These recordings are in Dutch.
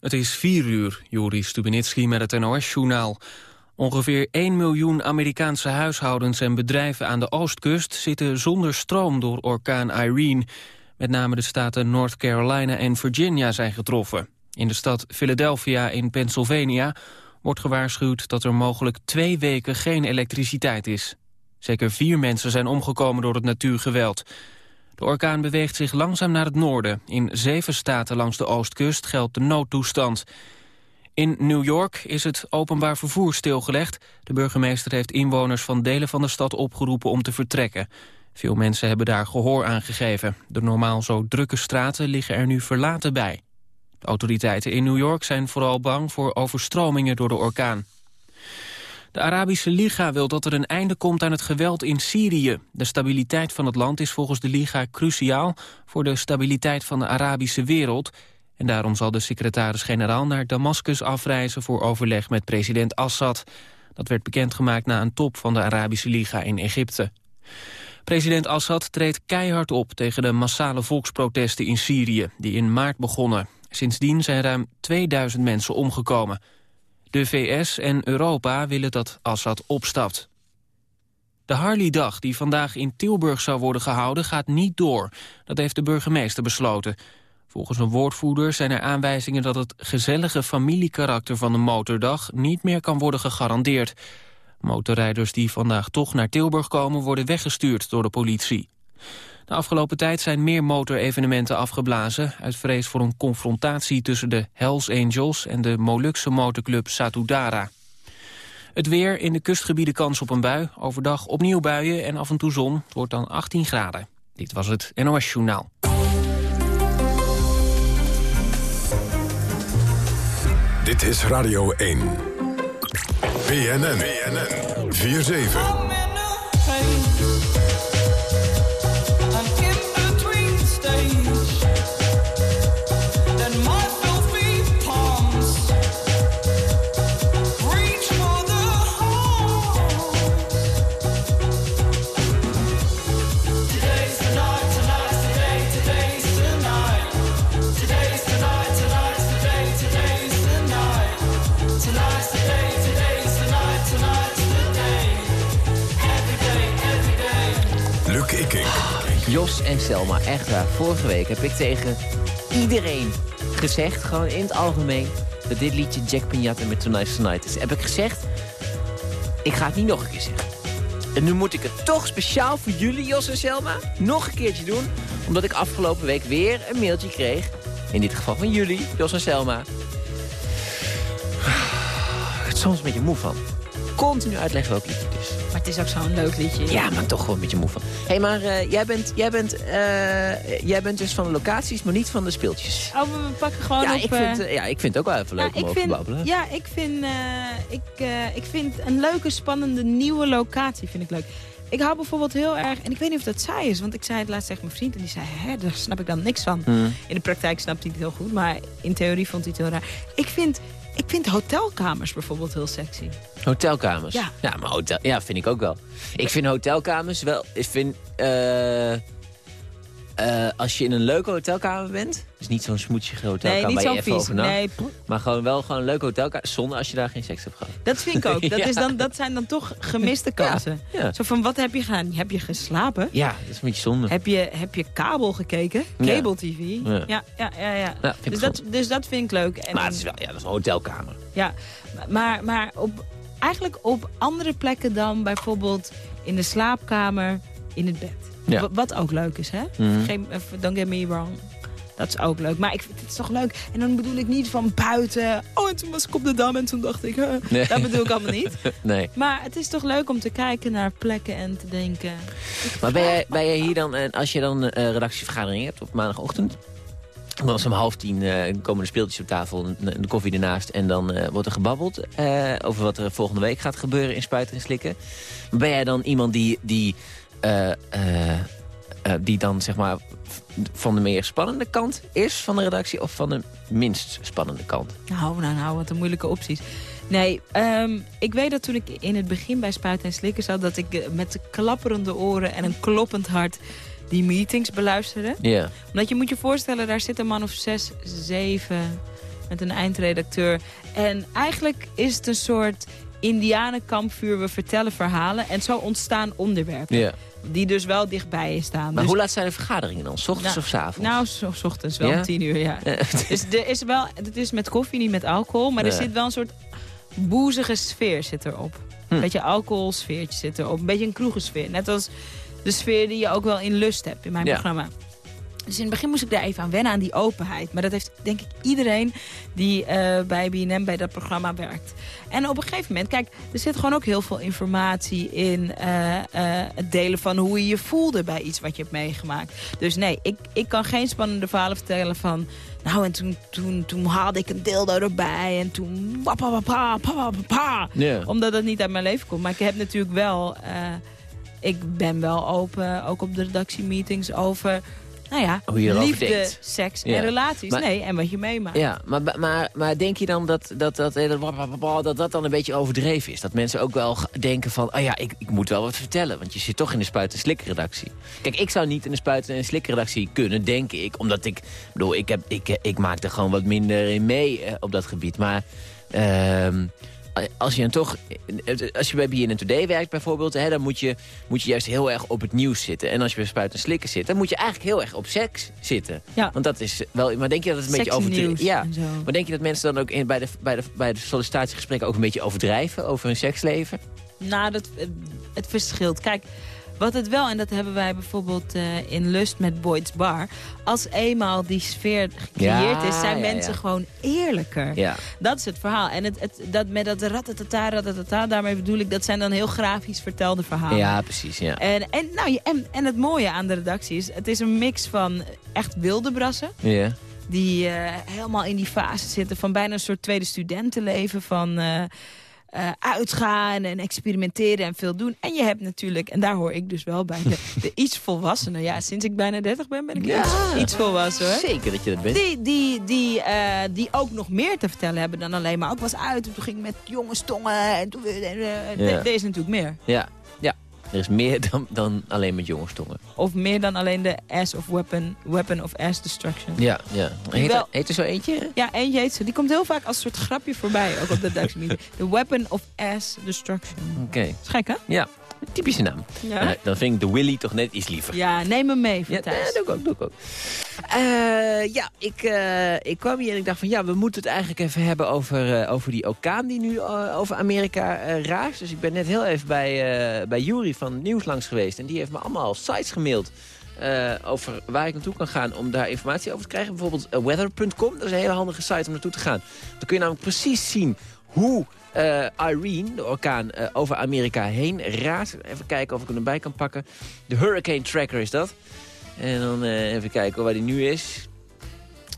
Het is 4 uur, Juri Stubenitski met het NOS-journaal. Ongeveer 1 miljoen Amerikaanse huishoudens en bedrijven aan de oostkust... zitten zonder stroom door orkaan Irene. Met name de staten North Carolina en Virginia zijn getroffen. In de stad Philadelphia in Pennsylvania wordt gewaarschuwd... dat er mogelijk twee weken geen elektriciteit is. Zeker vier mensen zijn omgekomen door het natuurgeweld... De orkaan beweegt zich langzaam naar het noorden. In zeven staten langs de oostkust geldt de noodtoestand. In New York is het openbaar vervoer stilgelegd. De burgemeester heeft inwoners van delen van de stad opgeroepen om te vertrekken. Veel mensen hebben daar gehoor aan gegeven. De normaal zo drukke straten liggen er nu verlaten bij. De autoriteiten in New York zijn vooral bang voor overstromingen door de orkaan. De Arabische Liga wil dat er een einde komt aan het geweld in Syrië. De stabiliteit van het land is volgens de Liga cruciaal... voor de stabiliteit van de Arabische wereld. En daarom zal de secretaris-generaal naar Damascus afreizen... voor overleg met president Assad. Dat werd bekendgemaakt na een top van de Arabische Liga in Egypte. President Assad treedt keihard op tegen de massale volksprotesten in Syrië... die in maart begonnen. Sindsdien zijn ruim 2000 mensen omgekomen... De VS en Europa willen dat Assad opstapt. De Harley-dag die vandaag in Tilburg zou worden gehouden gaat niet door. Dat heeft de burgemeester besloten. Volgens een woordvoerder zijn er aanwijzingen dat het gezellige familiekarakter van de motordag niet meer kan worden gegarandeerd. Motorrijders die vandaag toch naar Tilburg komen worden weggestuurd door de politie. De afgelopen tijd zijn meer motorevenementen afgeblazen... uit vrees voor een confrontatie tussen de Hells Angels... en de Molukse motorclub Satudara. Het weer in de kustgebieden kans op een bui. Overdag opnieuw buien en af en toe zon. Het wordt dan 18 graden. Dit was het NOS Journaal. Dit is Radio 1. BNN. BNN. 4-7. En Selma, echt waar. Vorige week heb ik tegen iedereen gezegd, gewoon in het algemeen... dat dit liedje Jack Pignata met Tonight's Tonight is. Heb ik gezegd, ik ga het niet nog een keer zeggen. En nu moet ik het toch speciaal voor jullie, Jos en Selma, nog een keertje doen. Omdat ik afgelopen week weer een mailtje kreeg. In dit geval van jullie, Jos en Selma. Het soms een beetje moe van. Continu uitleggen welk liedje is. Maar het is ook zo'n leuk liedje. Ja, maar toch wel een beetje moe van. Hé, hey, maar uh, jij, bent, jij, bent, uh, jij bent dus van de locaties, maar niet van de speeltjes. Oh, we pakken gewoon ja, op... Ik vind, uh, ja, ik vind het ook wel even leuk ja, om over te babbelen. Ja, ik vind, ik, ik vind een leuke, spannende, nieuwe locatie vind ik leuk. Ik hou bijvoorbeeld heel erg, en ik weet niet of dat saai is... want ik zei het laatst tegen mijn vriend en die zei... hè, daar snap ik dan niks van. Hmm. In de praktijk snapt hij het heel goed, maar in theorie vond hij het heel raar. Ik vind, ik vind hotelkamers bijvoorbeeld heel sexy. Hotelkamers? Ja. Ja, maar hotel, ja, vind ik ook wel. Ik vind hotelkamers wel... Ik vind... Uh, uh, als je in een leuke hotelkamer bent... dus niet zo'n smoetsige hotelkamer nee, niet waar je zo even vies. overnacht... Nee. maar gewoon wel gewoon een leuke hotelkamer... zonder als je daar geen seks hebt gehad. Dat vind ik ook. Dat, is dan, dat zijn dan toch gemiste kansen. Ja, ja. Zo van, wat heb je gedaan? Heb je geslapen? Ja, dat is een beetje zonde. Heb je, heb je kabel gekeken? Cable TV? Ja. Ja, ja, ja. dus, goed. dat, dus dat vind ik leuk. En Maar het is wel ja, dat is een hotelkamer. Ja, maar, maar op, eigenlijk op andere plekken dan bijvoorbeeld in de slaapkamer, in het bed. Ja. Wat ook leuk is, hè? Mhm. Geen, eh, don't get me wrong. Dat is ook leuk. Maar ik vind het is toch leuk. En dan bedoel ik niet van buiten. Oh, en toen was ik op de dam en toen dacht ik... Huh. Nee. Dat bedoel ik allemaal niet. Nee. Maar het is toch leuk om te kijken naar plekken en te denken... Maar ben jij, ben jij hier dan, en als je dan een redactievergadering hebt op maandagochtend... Dan is om half tien eh, komen de speeltjes op tafel, en de koffie ernaast... en dan eh, wordt er gebabbeld eh, over wat er volgende week gaat gebeuren in Spuiten en Slikken. Ben jij dan iemand die, die, eh, eh, eh, die dan zeg maar van de meer spannende kant is van de redactie... of van de minst spannende kant? Nou, nou, nou, wat een moeilijke opties. Nee, ehm, ik weet dat toen ik in het begin bij Spuiten en Slikken zat... dat ik eh, met klapperende oren en een kloppend hart die meetings beluisterde. Ja. Omdat je moet je voorstellen, daar zit een man of zes, zeven met een eindredacteur. En eigenlijk is het een soort indianenkampvuur. We vertellen verhalen en zo ontstaan onderwerpen. Ja. Die dus wel dichtbij staan. Maar dus, hoe laat zijn de vergaderingen dan? S ochtends Nou, of s avonds? Nou, s s ochtends wel Ja? om tien uur, ja. Dus er is wel, het is met koffie, niet met alcohol. Maar er zit wel een soort boezige sfeer zit erop. Hm. Een beetje alcoholsfeertje zit erop. Een beetje een kroegensfeer. Net als de sfeer die je ook wel in Lust hebt in mijn Ja. programma. Dus in het begin moest ik daar even aan wennen, aan die openheid. Maar dat heeft denk ik iedereen die eh, bij BNM bij dat programma werkt. En op een gegeven moment, kijk, er zit gewoon ook heel veel informatie in eh, eh, het delen van hoe je je voelde bij iets wat je hebt meegemaakt. Dus nee, ik, ik kan geen spannende verhalen vertellen van... Nou, en toen, toen, toen haalde ik een dildo erbij en toen... pa, pa, pa, pa. Ja. Omdat het niet uit mijn leven komt. Maar ik heb natuurlijk wel... ik ben wel open, ook op de redactiemeetings, over... Nou ja, Hoe je erover liefde, denkt. seks Ja. en relaties. Maar- nee, en wat je meemaakt. Ja, maar, maar, maar denk je dan dat dat, dat, wapapapa, dat dat dan een beetje overdreven is? Dat mensen ook wel denken van, oh ja, ik, ik moet wel wat vertellen. Want je zit toch in de spuit- en slikredactie. Kijk, ik zou niet in de spuit- en slikredactie kunnen, denk ik. Omdat ik, bedoel, ik, heb, ik, eh, ik maak er gewoon wat minder in mee eh, op dat gebied. Maar ehm, als je dan toch, als je bij BNN Today werkt bijvoorbeeld, hè, dan moet je, moet je juist heel erg op het nieuws zitten. En als je bij spuit en slikken zit, dan moet je eigenlijk heel erg op seks zitten. Ja. Want dat is wel, maar denk je dat het een beetje overdreven Ja, maar denk je dat mensen dan ook in, bij, de, bij, de, bij de sollicitatiegesprekken ook een beetje overdrijven over hun seksleven? Nou, dat, het, het verschilt. Kijk, wat het wel, en dat hebben wij bijvoorbeeld eh, in Lust met Boyd's Bar... als eenmaal die sfeer gecreëerd Ja, is, zijn ja, mensen ja. gewoon eerlijker. Dat is het verhaal. En het, het, dat met dat ratatata, ratatata, daarmee bedoel ik... dat zijn dan heel grafisch vertelde verhalen. Ja, precies. Ja. En, en, nou, je- en, en het mooie aan de redactie is... het is een mix van echt wilde brassen... Ja. die eh, helemaal in die fase zitten van bijna een soort tweede studentenleven. Van eh, eh, uitgaan en experimenteren en veel doen. En je hebt natuurlijk, en daar hoor ik dus wel bij, de, de iets volwassenen. Ja, sinds ik bijna 30 ben, ben ik Ja. iets, iets volwassen hoor. Zeker dat je dat bent. Die, die, die, eh, die ook nog meer te vertellen hebben dan alleen maar. Ik was uit en toen ging ik met jongens tongen. En toen, Ja. Deze natuurlijk meer. Ja. Er is meer dan, dan alleen met jongenstongen. Of meer dan alleen de ass of weapon, weapon of ass destruction. Ja, ja. Heet, Wel- er, heet er zo eentje? Ja, eentje heet ze. Die komt heel vaak als soort grapje voorbij, ook op de Duitse meeting. The Weapon of Ass Destruction. Oké. Is gek, hè? Ja. Typische naam. Ja. Eh, dan vind ik de Willy toch net iets liever. Ja, neem hem mee Ja, thuis. doe ik ook, doe ik ook. Eh, ja, ik, eh, ik kwam hier en ik dacht van ja, we moeten het eigenlijk even hebben over, eh, over die orkaan die nu over Amerika raast. Dus ik ben net heel even bij, bij Jury van Nieuws langs geweest. En die heeft me allemaal sites gemaild over waar ik naartoe kan gaan om daar informatie over te krijgen. Bijvoorbeeld weather.com, dat is een hele handige site om naartoe te gaan. Dan kun je namelijk precies zien hoe Irene, de orkaan, over Amerika heen raast. Even kijken of ik hem erbij kan pakken. De Hurricane Tracker is dat. En dan eh, even kijken waar die nu is.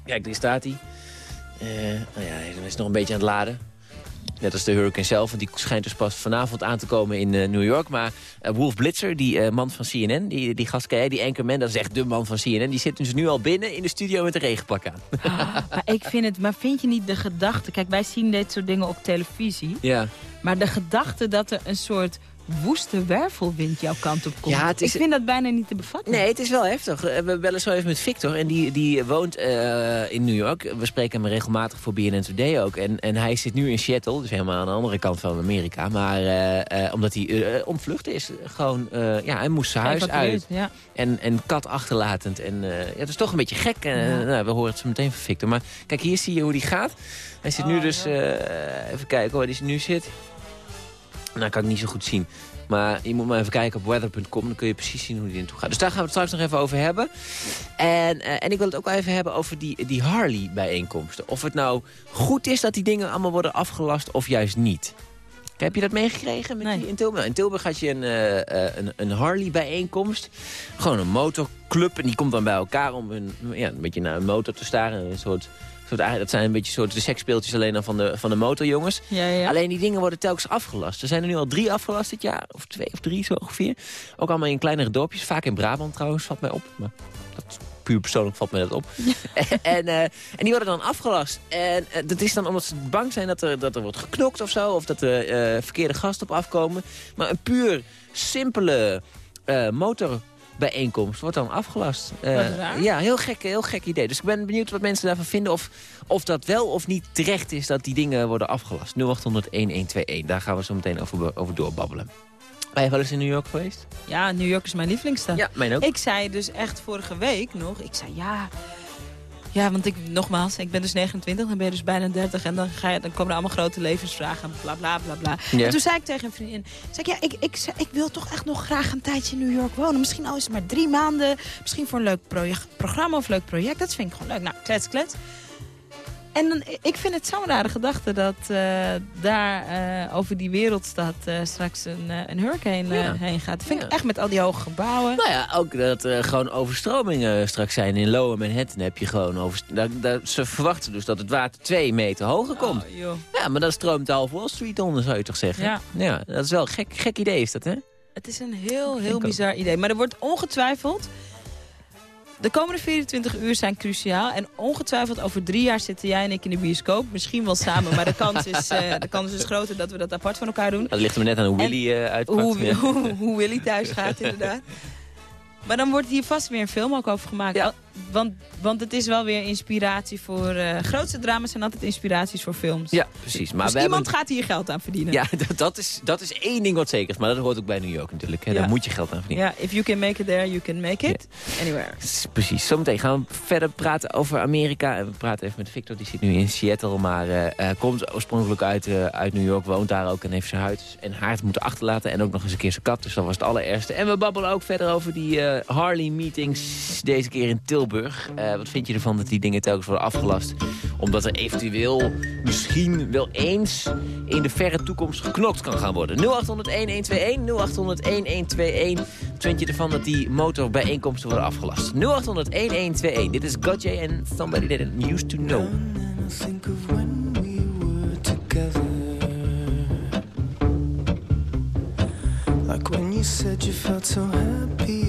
Kijk, daar staat hij. Eh nou ja, hij is nog een beetje aan het laden. Net als de hurricane zelf, want die schijnt dus pas vanavond aan te komen in eh, New York. Maar Wolf Blitzer, die man van CNN, die, die gast, die anchorman, dat is echt de man van CNN. Die zit dus nu al binnen in de studio met een regenpak aan. Maar ik vind het, maar vind je niet de gedachte... Kijk, wij zien dit soort dingen op televisie. Ja. Maar de gedachte dat er een soort woeste wervelwind jouw kant op komt. Ja, is- Ik vind dat bijna niet te bevatten. Nee, het is wel heftig. Eh, We bellen zo even met Victor. En die, die woont eh, in New York. We spreken hem regelmatig voor BNN Today ook. En, en hij zit nu in Seattle, dus helemaal aan de andere kant van Amerika. Maar eh, omdat hij ontvlucht is. Gewoon, ja, hij moest zijn huis uit. Ja. En, en kat achterlatend. En ja, het is toch een beetje gek. Nou, we horen het zo meteen van Victor. Maar kijk, hier zie je hoe die gaat. Hij zit nu Oh, dus... ja. eh, even kijken waar hij nu zit. Nou, kan ik niet zo goed zien. Maar je moet maar even kijken op weather.com. Dan kun je precies zien hoe die naartoe gaat. Dus daar gaan we het straks nog even over hebben. En, eh, en ik wil het ook wel even hebben over die, die Harley-bijeenkomsten. Of het nou goed is dat die dingen allemaal worden afgelast of juist niet. Heb je dat meegekregen met Nee. die in Tilburg? Nou, in Tilburg had je een, eh, eh, een, een Harley-bijeenkomst. Gewoon een motorclub. En die komt dan bij elkaar om een, ja, een beetje naar een motor te staren. Een soort, soort, dat zijn een beetje soort de seksspeeltjes alleen dan van de, van de motorjongens. Ja, ja. Alleen die dingen worden telkens afgelast. Er zijn er nu al drie afgelast dit jaar. Of twee of drie zo ongeveer. Ook allemaal in kleinere dorpjes. Vaak in Brabant trouwens, valt mij op. Maar dat puur persoonlijk valt mij dat op. en, eh, en die worden dan afgelast. En eh, dat is dan omdat ze bang zijn dat er, dat er wordt geknokt of zo. Of dat er eh, verkeerde gasten op afkomen. Maar een puur simpele motor bijeenkomst wordt dan afgelast. Eh, ja, heel gek, heel gek idee. Dus ik ben benieuwd wat mensen daarvan vinden. Of, of dat wel of niet terecht is dat die dingen worden afgelast. 0800-1121. Daar gaan we zo meteen over, over doorbabbelen. Ben je wel eens in New York geweest? Ja, New York is mijn lievelingsstad. Ja, mijn ook. Ik zei dus echt vorige week nog, ik zei ja... Ja, want ik, nogmaals, ik ben dus 29, dan ben je dus bijna 30... en dan, ga je, dan komen er allemaal grote levensvragen, bla bla bla bla. En toen zei ik tegen een vriendin, zei ik, ja, ik, ik, ik wil toch echt nog graag een tijdje in New York wonen. Misschien al is het maar drie maanden, misschien voor een leuk project, programma of leuk project. Dat vind ik gewoon leuk. Nou, klets, klets. En dan, ik vind het zo'n rare gedachte dat eh, daar eh, over die wereldstad eh, straks een, een hurricane Ja. heen gaat. Dat vind ik echt met al die hoge gebouwen. Nou ja, ook dat er gewoon overstromingen straks zijn. In Lower Manhattan heb je gewoon over... Daar, daar, ze verwachten dus dat het water twee meter hoger komt. Oh, joh. Ja, maar dan stroomt half Wall Street onder, zou je toch zeggen? Ja. ja dat is wel een gek, gek idee, is dat, hè? Het is een heel, heel bizar idee. Maar er wordt ongetwijfeld... De komende 24 uur zijn cruciaal. En ongetwijfeld over drie jaar zitten jij en ik in de bioscoop. Misschien wel samen, maar de kans is, eh, de kans is groter dat we dat apart van elkaar doen. Dat ligt maar net aan hoe Willy eh uitpakt. Hoe, hoe, hoe Willy thuis gaat, inderdaad. Maar dan wordt hier vast weer een film ook over gemaakt. Ja. Want, want het is wel weer inspiratie voor... eh, grootste drama's zijn altijd inspiraties voor films. Ja, precies. Maar dus iemand hebben... gaat hier geld aan verdienen. Ja, dat, dat, is, dat is één ding wat zeker is. Maar dat hoort ook bij New York natuurlijk. Hè. Ja. Daar moet je geld aan verdienen. Ja, if you can make it there, you can make it. Anywhere. Precies. Zometeen gaan we verder praten over Amerika. En we praten even met Victor, die zit nu in Seattle. Maar eh, eh, komt oorspronkelijk uit, uit New York, woont daar ook... en heeft zijn huid en haard moeten achterlaten. En ook nog eens een keer zijn kat, dus dat was het allereerste. En we babbelen ook verder over die Harley-meetings, deze keer in Tilburg. Eh, wat vind je ervan dat die dingen telkens worden afgelast? Omdat er eventueel misschien wel eens in de verre toekomst geknokt kan gaan worden. 0800-1121, 0800-1121. Wat vind je ervan dat die motorbijeenkomsten worden afgelast? 0800-1121. Dit is Gotye en Somebody That Used To Know. Like when you said you felt so happy.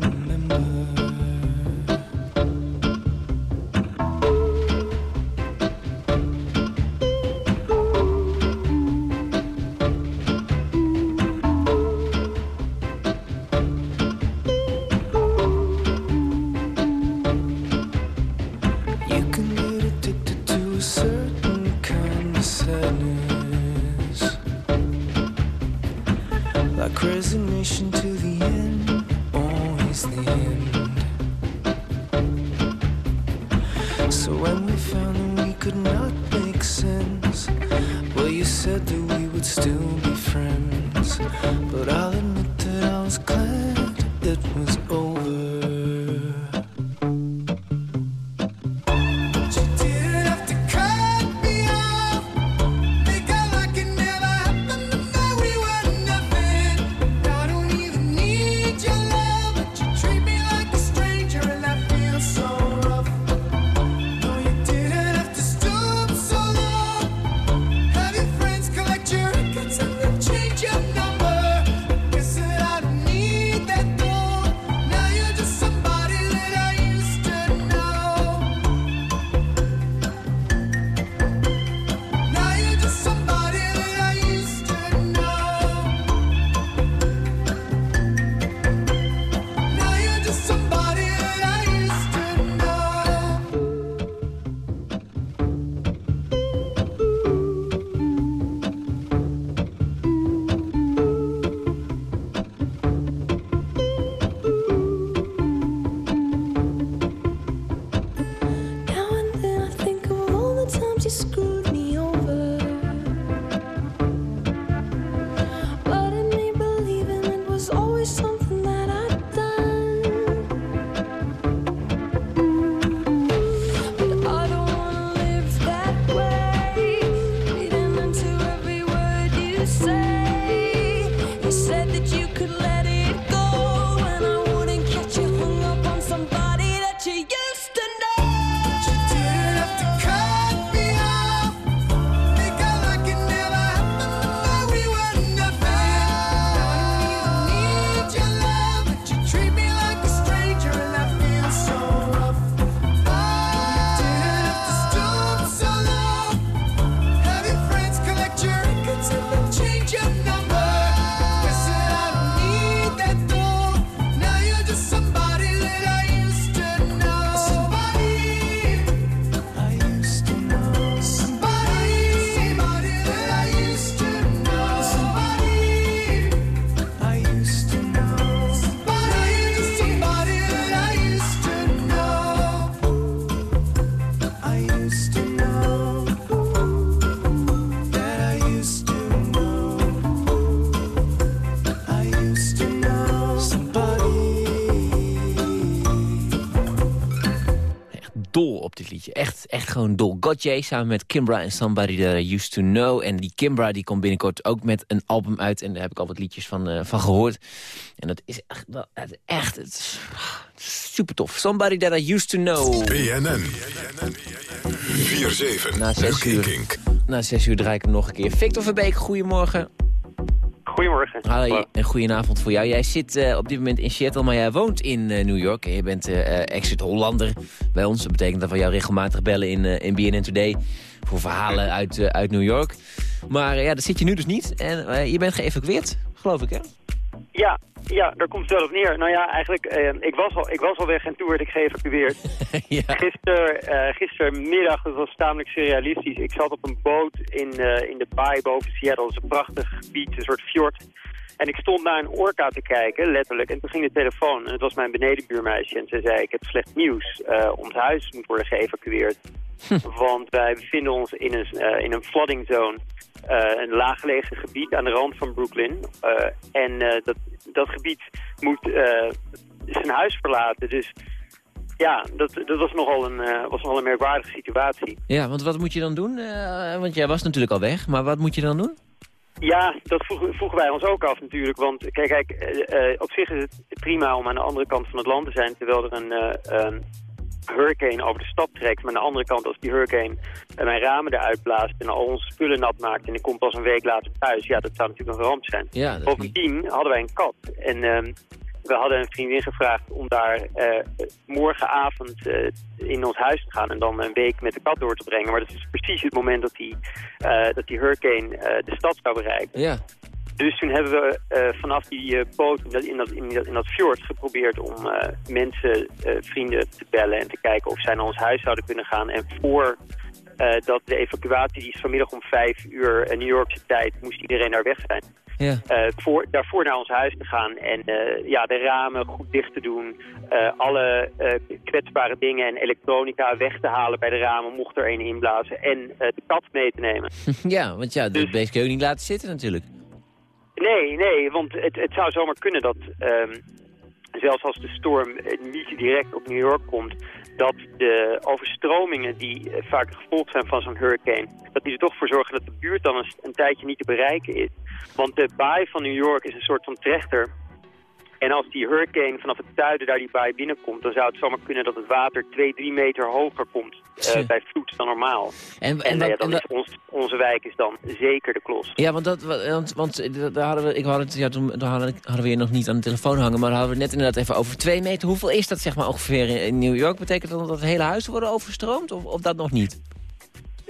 it was samen met Kimbra en Somebody That I Used To Know. En die Kimbra die komt binnenkort ook met een album uit. En daar heb ik al wat liedjes van, eh, van gehoord. En dat is echt, wel- het- echt het is, super tof. Somebody That I Used To Know. BNN. 4-7. Na zes Lucky uur. Kink. Na zes uur draai ik hem nog een keer. Victor Verbeek, goedemorgen. Goedemorgen. Hoi, en goedenavond voor jou. Jij zit eh, op dit moment in Seattle, maar jij woont in eh, New York. En je bent eh, eh, exit-Hollander bij ons. Dat betekent dat we jou regelmatig bellen in, eh, in BNN Today... voor verhalen uit, eh, uit New York. Maar eh, ja, daar zit je nu dus niet. En eh, je bent geëvacueerd, geloof ik, hè? Ja, ja, daar komt het wel op neer. Nou ja, eigenlijk, eh, ik, was al, ik was al weg en toen werd ik geëvacueerd. ja. Gister, eh, gistermiddag, dat was tamelijk surrealistisch. Ik zat op een boot in, eh, in de baai boven Seattle. Dat is een prachtig gebied, een soort fjord. En ik stond naar een orka te kijken, letterlijk. En toen ging de telefoon. En het was mijn benedenbuurmeisje. En ze zei, ik heb slecht nieuws. Eh, ons huis moet worden geëvacueerd. Want wij bevinden ons in een, in een flooding zone. Eh, een laaggelegen gebied aan de rand van Brooklyn. Eh, en eh, dat, dat gebied moet zijn huis verlaten. Dus ja, dat, dat was, nogal een, eh, was nogal een merkwaardige situatie. ja, want wat moet je dan doen? Want jij was natuurlijk al weg, maar wat moet je dan doen? Ja, dat vroegen, vroegen wij ons ook af natuurlijk. Want kijk, kijk op zich is het prima om aan de andere kant van het land te zijn... terwijl er een, een hurricane over de stad trekt. Maar aan de andere kant, als die hurricane eh, mijn ramen eruit blaast... en al onze spullen nat maakt en ik kom pas een week later thuis... ja, dat zou natuurlijk een ramp zijn. Ja, niet... Bovendien hadden wij een kat. En ehm, we hadden een vriendin gevraagd om daar eh, morgenavond eh, in ons huis te gaan... en dan een week met de kat door te brengen. Maar dat is precies het moment dat die, dat die hurricane de stad zou bereiken. Ja, Dus toen hebben we eh, vanaf die eh, boot in dat, in, dat, in, fjord geprobeerd om eh, mensen, vrienden te bellen en te kijken of zij naar ons huis zouden kunnen gaan. En voor dat de evacuatie, die is vanmiddag om vijf uur New Yorkse tijd, moest iedereen daar weg zijn. ja. Voor, daarvoor naar ons huis te gaan en ja, de ramen goed dicht te doen. alle kwetsbare dingen en elektronica weg te halen bij de ramen, mocht er een inblazen. En de kat mee te nemen. ja, want ja, Dus- dat kun je niet laten zitten natuurlijk. Nee, nee, want het, het zou zomaar kunnen dat, ehm, zelfs als de storm eh, niet direct op New York komt, dat de overstromingen die eh, vaak het gevolg zijn van zo'n hurricane, dat die er toch voor zorgen dat de buurt dan een, een tijdje niet te bereiken is. Want de baai van New York is een soort van trechter. En als die hurricane vanaf het zuiden daar die baai binnenkomt, dan zou het zomaar kunnen dat het water 2, 3 meter hoger komt eh, bij vloed dan normaal. En, En, en, eh, ja, wat- dan en is ons, onze wijk is dan zeker de klos. Ja, want, dat, want, want eh, daar hadden we, ik had het, ja, toen, toen hadden, hadden we je nog niet aan de telefoon hangen, maar hadden we het net inderdaad even over twee meter. Hoeveel is dat zeg maar ongeveer in, in New York? Betekent dat dat het hele huis worden overstroomd of, of dat nog niet?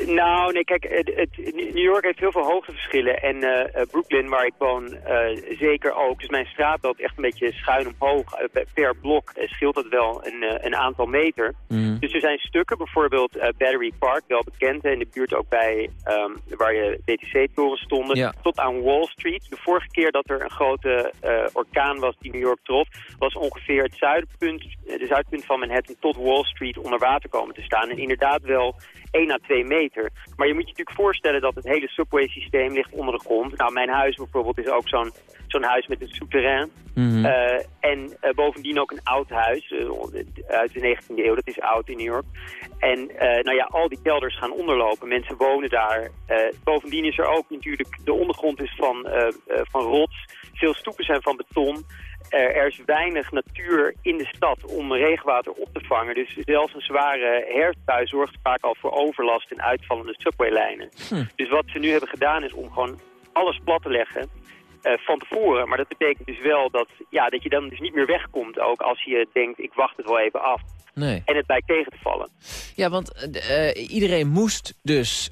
Nou, nee, kijk, het, het- New York heeft heel veel hoogteverschillen. En eh, eh, Brooklyn, waar ik woon, eh, zeker ook. Dus mijn straat loopt echt een beetje schuin omhoog. Per- blok scheelt dat wel een, een aantal meter. Mhm. Dus er zijn stukken, bijvoorbeeld Battery Park, wel bekend. In de buurt ook bij ehm, waar je BTC-torens stonden. Ja. Tot aan Wall Street. De vorige keer dat er een grote orkaan was die New York trof... was ongeveer het zuidpunt, de zuidpunt van Manhattan tot Wall Street onder water komen te staan. En inderdaad wel 1 à 2 meter. Maar je moet je natuurlijk voorstellen dat het hele subway-systeem ligt onder de grond. Nou, mijn huis bijvoorbeeld is ook zo'n zo'n huis met een souterrain. Mhm. Eh, en eh, bovendien ook een oud huis eh, uit de 19e eeuw. Dat is oud in New York. En nou ja, al die kelders gaan onderlopen. Mensen wonen daar. Bovendien is er ook natuurlijk... De ondergrond is van, van rots. Veel stoepen zijn van beton. Eh, er is weinig natuur in de stad om regenwater op te vangen. Dus zelfs een zware herfstbui zorgt vaak al voor overlast en uitvallende subwaylijnen. Hm. Dus wat ze nu hebben gedaan is om gewoon alles plat te leggen eh, van tevoren. Maar dat betekent dus wel dat, ja, dat je dan dus niet meer wegkomt ook als je denkt ik wacht het wel even af. Nee. En het blijkt tegen te vallen. Ja, want eh, iedereen moest dus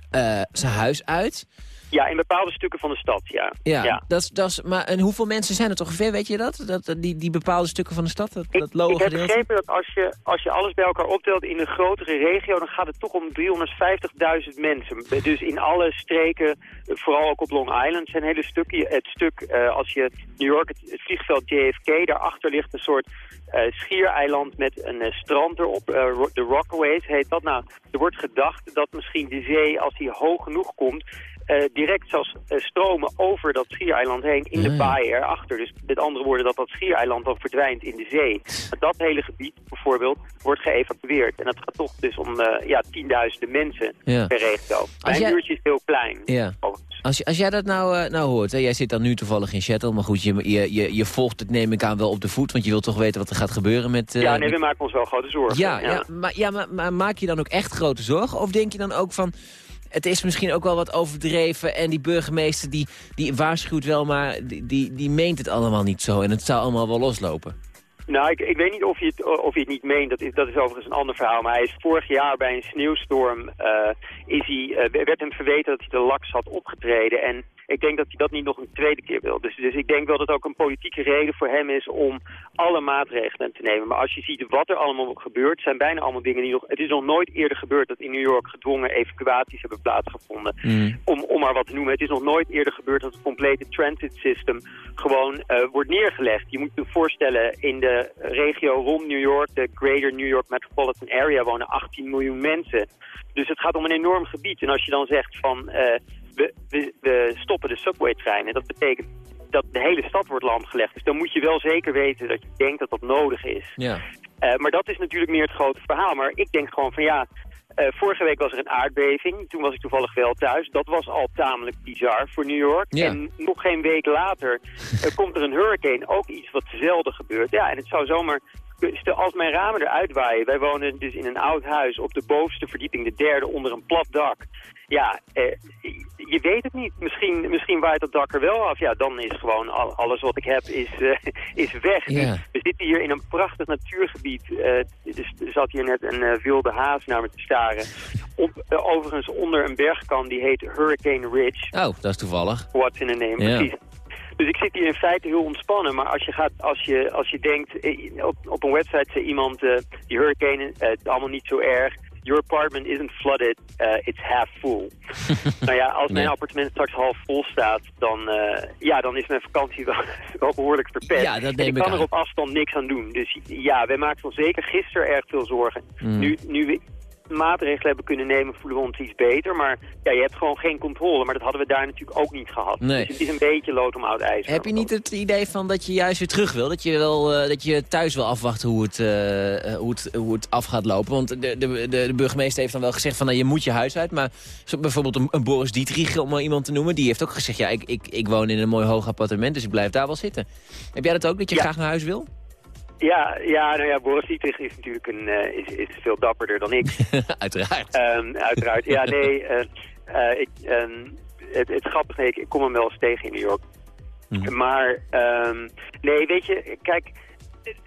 zijn huis uit. Ja, in bepaalde stukken van de stad, ja. Ja, Ja. Dat, is- dat is, maar en hoeveel mensen zijn er toch ongeveer, weet je dat? dat dat- die, die bepaalde stukken van de stad, dat, Ik, dat lowe ik heb gedeelte? begrepen dat als je, als je alles bij elkaar optelt in een grotere regio... dan gaat het toch om 350.000 mensen. Dus in alle streken, eh, vooral ook op Long Island, zijn hele stukken. Het stuk, eh, als je New York, het, het vliegveld JFK... daarachter ligt een soort eh, schiereiland met een eh, strand erop. eh, Ro- de Rockaways heet dat. Nou, er wordt gedacht dat misschien de zee, als die hoog genoeg komt... eh, direct zelfs eh, stromen over dat schiereiland heen in de Ah, baai erachter. Dus met andere woorden dat dat schiereiland dan verdwijnt in de zee. Dat hele gebied bijvoorbeeld wordt geëvacueerd. En dat gaat toch dus om eh, ja, tienduizenden mensen Ja. per regio. Mijn jij- buurtje is heel klein. Ja. Als, je- als jij dat nou, nou hoort, hè, jij zit dan nu toevallig in Seattle... maar goed, je, je, je, je volgt het neem ik aan wel op de voet... want je wilt toch weten wat er gaat gebeuren met... ja, nee, we maken ons wel grote zorgen. ja, ja. maar, ja maar, maar maak je dan ook echt grote zorgen? Of denk je dan ook van... het is misschien ook wel wat overdreven... en die burgemeester die, die waarschuwt wel, maar die, die, die meent het allemaal niet zo... en het zou allemaal wel loslopen. Nou, ik, ik weet niet of je, het, of je het niet meent. Dat is, dat is overigens een ander verhaal. Maar hij is vorig jaar bij een sneeuwstorm... eh, is hij, eh, werd hem verweten dat hij te laks had opgetreden. En ik denk dat hij dat niet nog een tweede keer wil. Dus, dus ik denk wel dat het ook een politieke reden voor hem is... om alle maatregelen te nemen. Maar als je ziet wat er allemaal gebeurt... zijn bijna allemaal dingen die nog... Het is nog nooit eerder gebeurd dat in New York gedwongen evacuaties hebben plaatsgevonden. Om, om maar wat te noemen. Het is nog nooit eerder gebeurd dat het complete transit system gewoon eh, wordt neergelegd. Je moet je voorstellen, in de regio rond New York, de Greater New York Metropolitan Area, wonen 18 miljoen mensen. Dus het gaat om een enorm gebied. En als je dan zegt van, eh, we, we, we stoppen de subway-treinen, dat betekent dat de hele stad wordt lamgelegd. Dus dan moet je wel zeker weten dat je denkt dat dat nodig is. Ja. Eh, maar dat is natuurlijk meer het grote verhaal. Maar ik denk gewoon van ja, eh, vorige week was er een aardbeving. Toen was ik toevallig wel thuis. Dat was al tamelijk bizar voor New York. Ja. En nog geen week later komt er een hurricane. Ook iets wat zelden gebeurt. Ja, en het zou zomaar... Als mijn ramen eruit waaien, wij wonen dus in een oud huis op de bovenste verdieping, de derde onder een plat dak. Ja, eh, je weet het niet. Misschien, misschien waait dat dak er wel af. Ja, dan is gewoon al- alles wat ik heb is, eh, is weg. Ja. We zitten hier in een prachtig natuurgebied. Eh, dus er zat hier net een wilde haas naar me te staren. Op, overigens onder een bergkam die heet Hurricane Ridge. Oh, dat is toevallig. What's in a name, Ja. precies. Dus ik zit hier in feite heel ontspannen. Maar als je, gaat, als je, als je denkt, op, op een website zei iemand, die hurricane, het is allemaal niet zo erg. Your apartment isn't flooded, eh, it's half full. nou ja, als mijn Nee. appartement straks half vol staat, dan, eh, ja, dan is mijn vakantie wel, wel behoorlijk verpest. Ja, dat en neem ik ik kan er op afstand niks aan doen. Dus ja, wij maken ons zeker gisteren erg veel zorgen. Mm. Nu, nu we maatregelen hebben kunnen nemen, voelen we ons iets beter. Maar ja, je hebt gewoon geen controle. Maar dat hadden we daar natuurlijk ook niet gehad. Nee. Dus het is een beetje lood om oud ijzer. Heb je niet het idee van dat je juist weer terug wil? Dat je, wel, eh, dat je thuis wil afwachten hoe het, eh, hoe, het, hoe het af gaat lopen? Want de, de, de, burgemeester heeft dan wel gezegd van nou, je moet je huis uit. Maar bijvoorbeeld een, een Boris Dietrich, om maar iemand te noemen... die heeft ook gezegd, ja, ik, ik, ik woon in een mooi hoog appartement... dus ik blijf daar wel zitten. Heb jij dat ook, dat je Ja. graag naar huis wil? Ja, ja, nou ja, Boris Dietrich is natuurlijk een, eh, is, is veel dapperder dan ik. Uiteraard. Ehm, uiteraard. Ja, nee, eh, eh, ik, ehm, het, het grappige, ik, ik kom hem wel eens tegen in New York. Mhm. Maar, ehm, nee, weet je, kijk,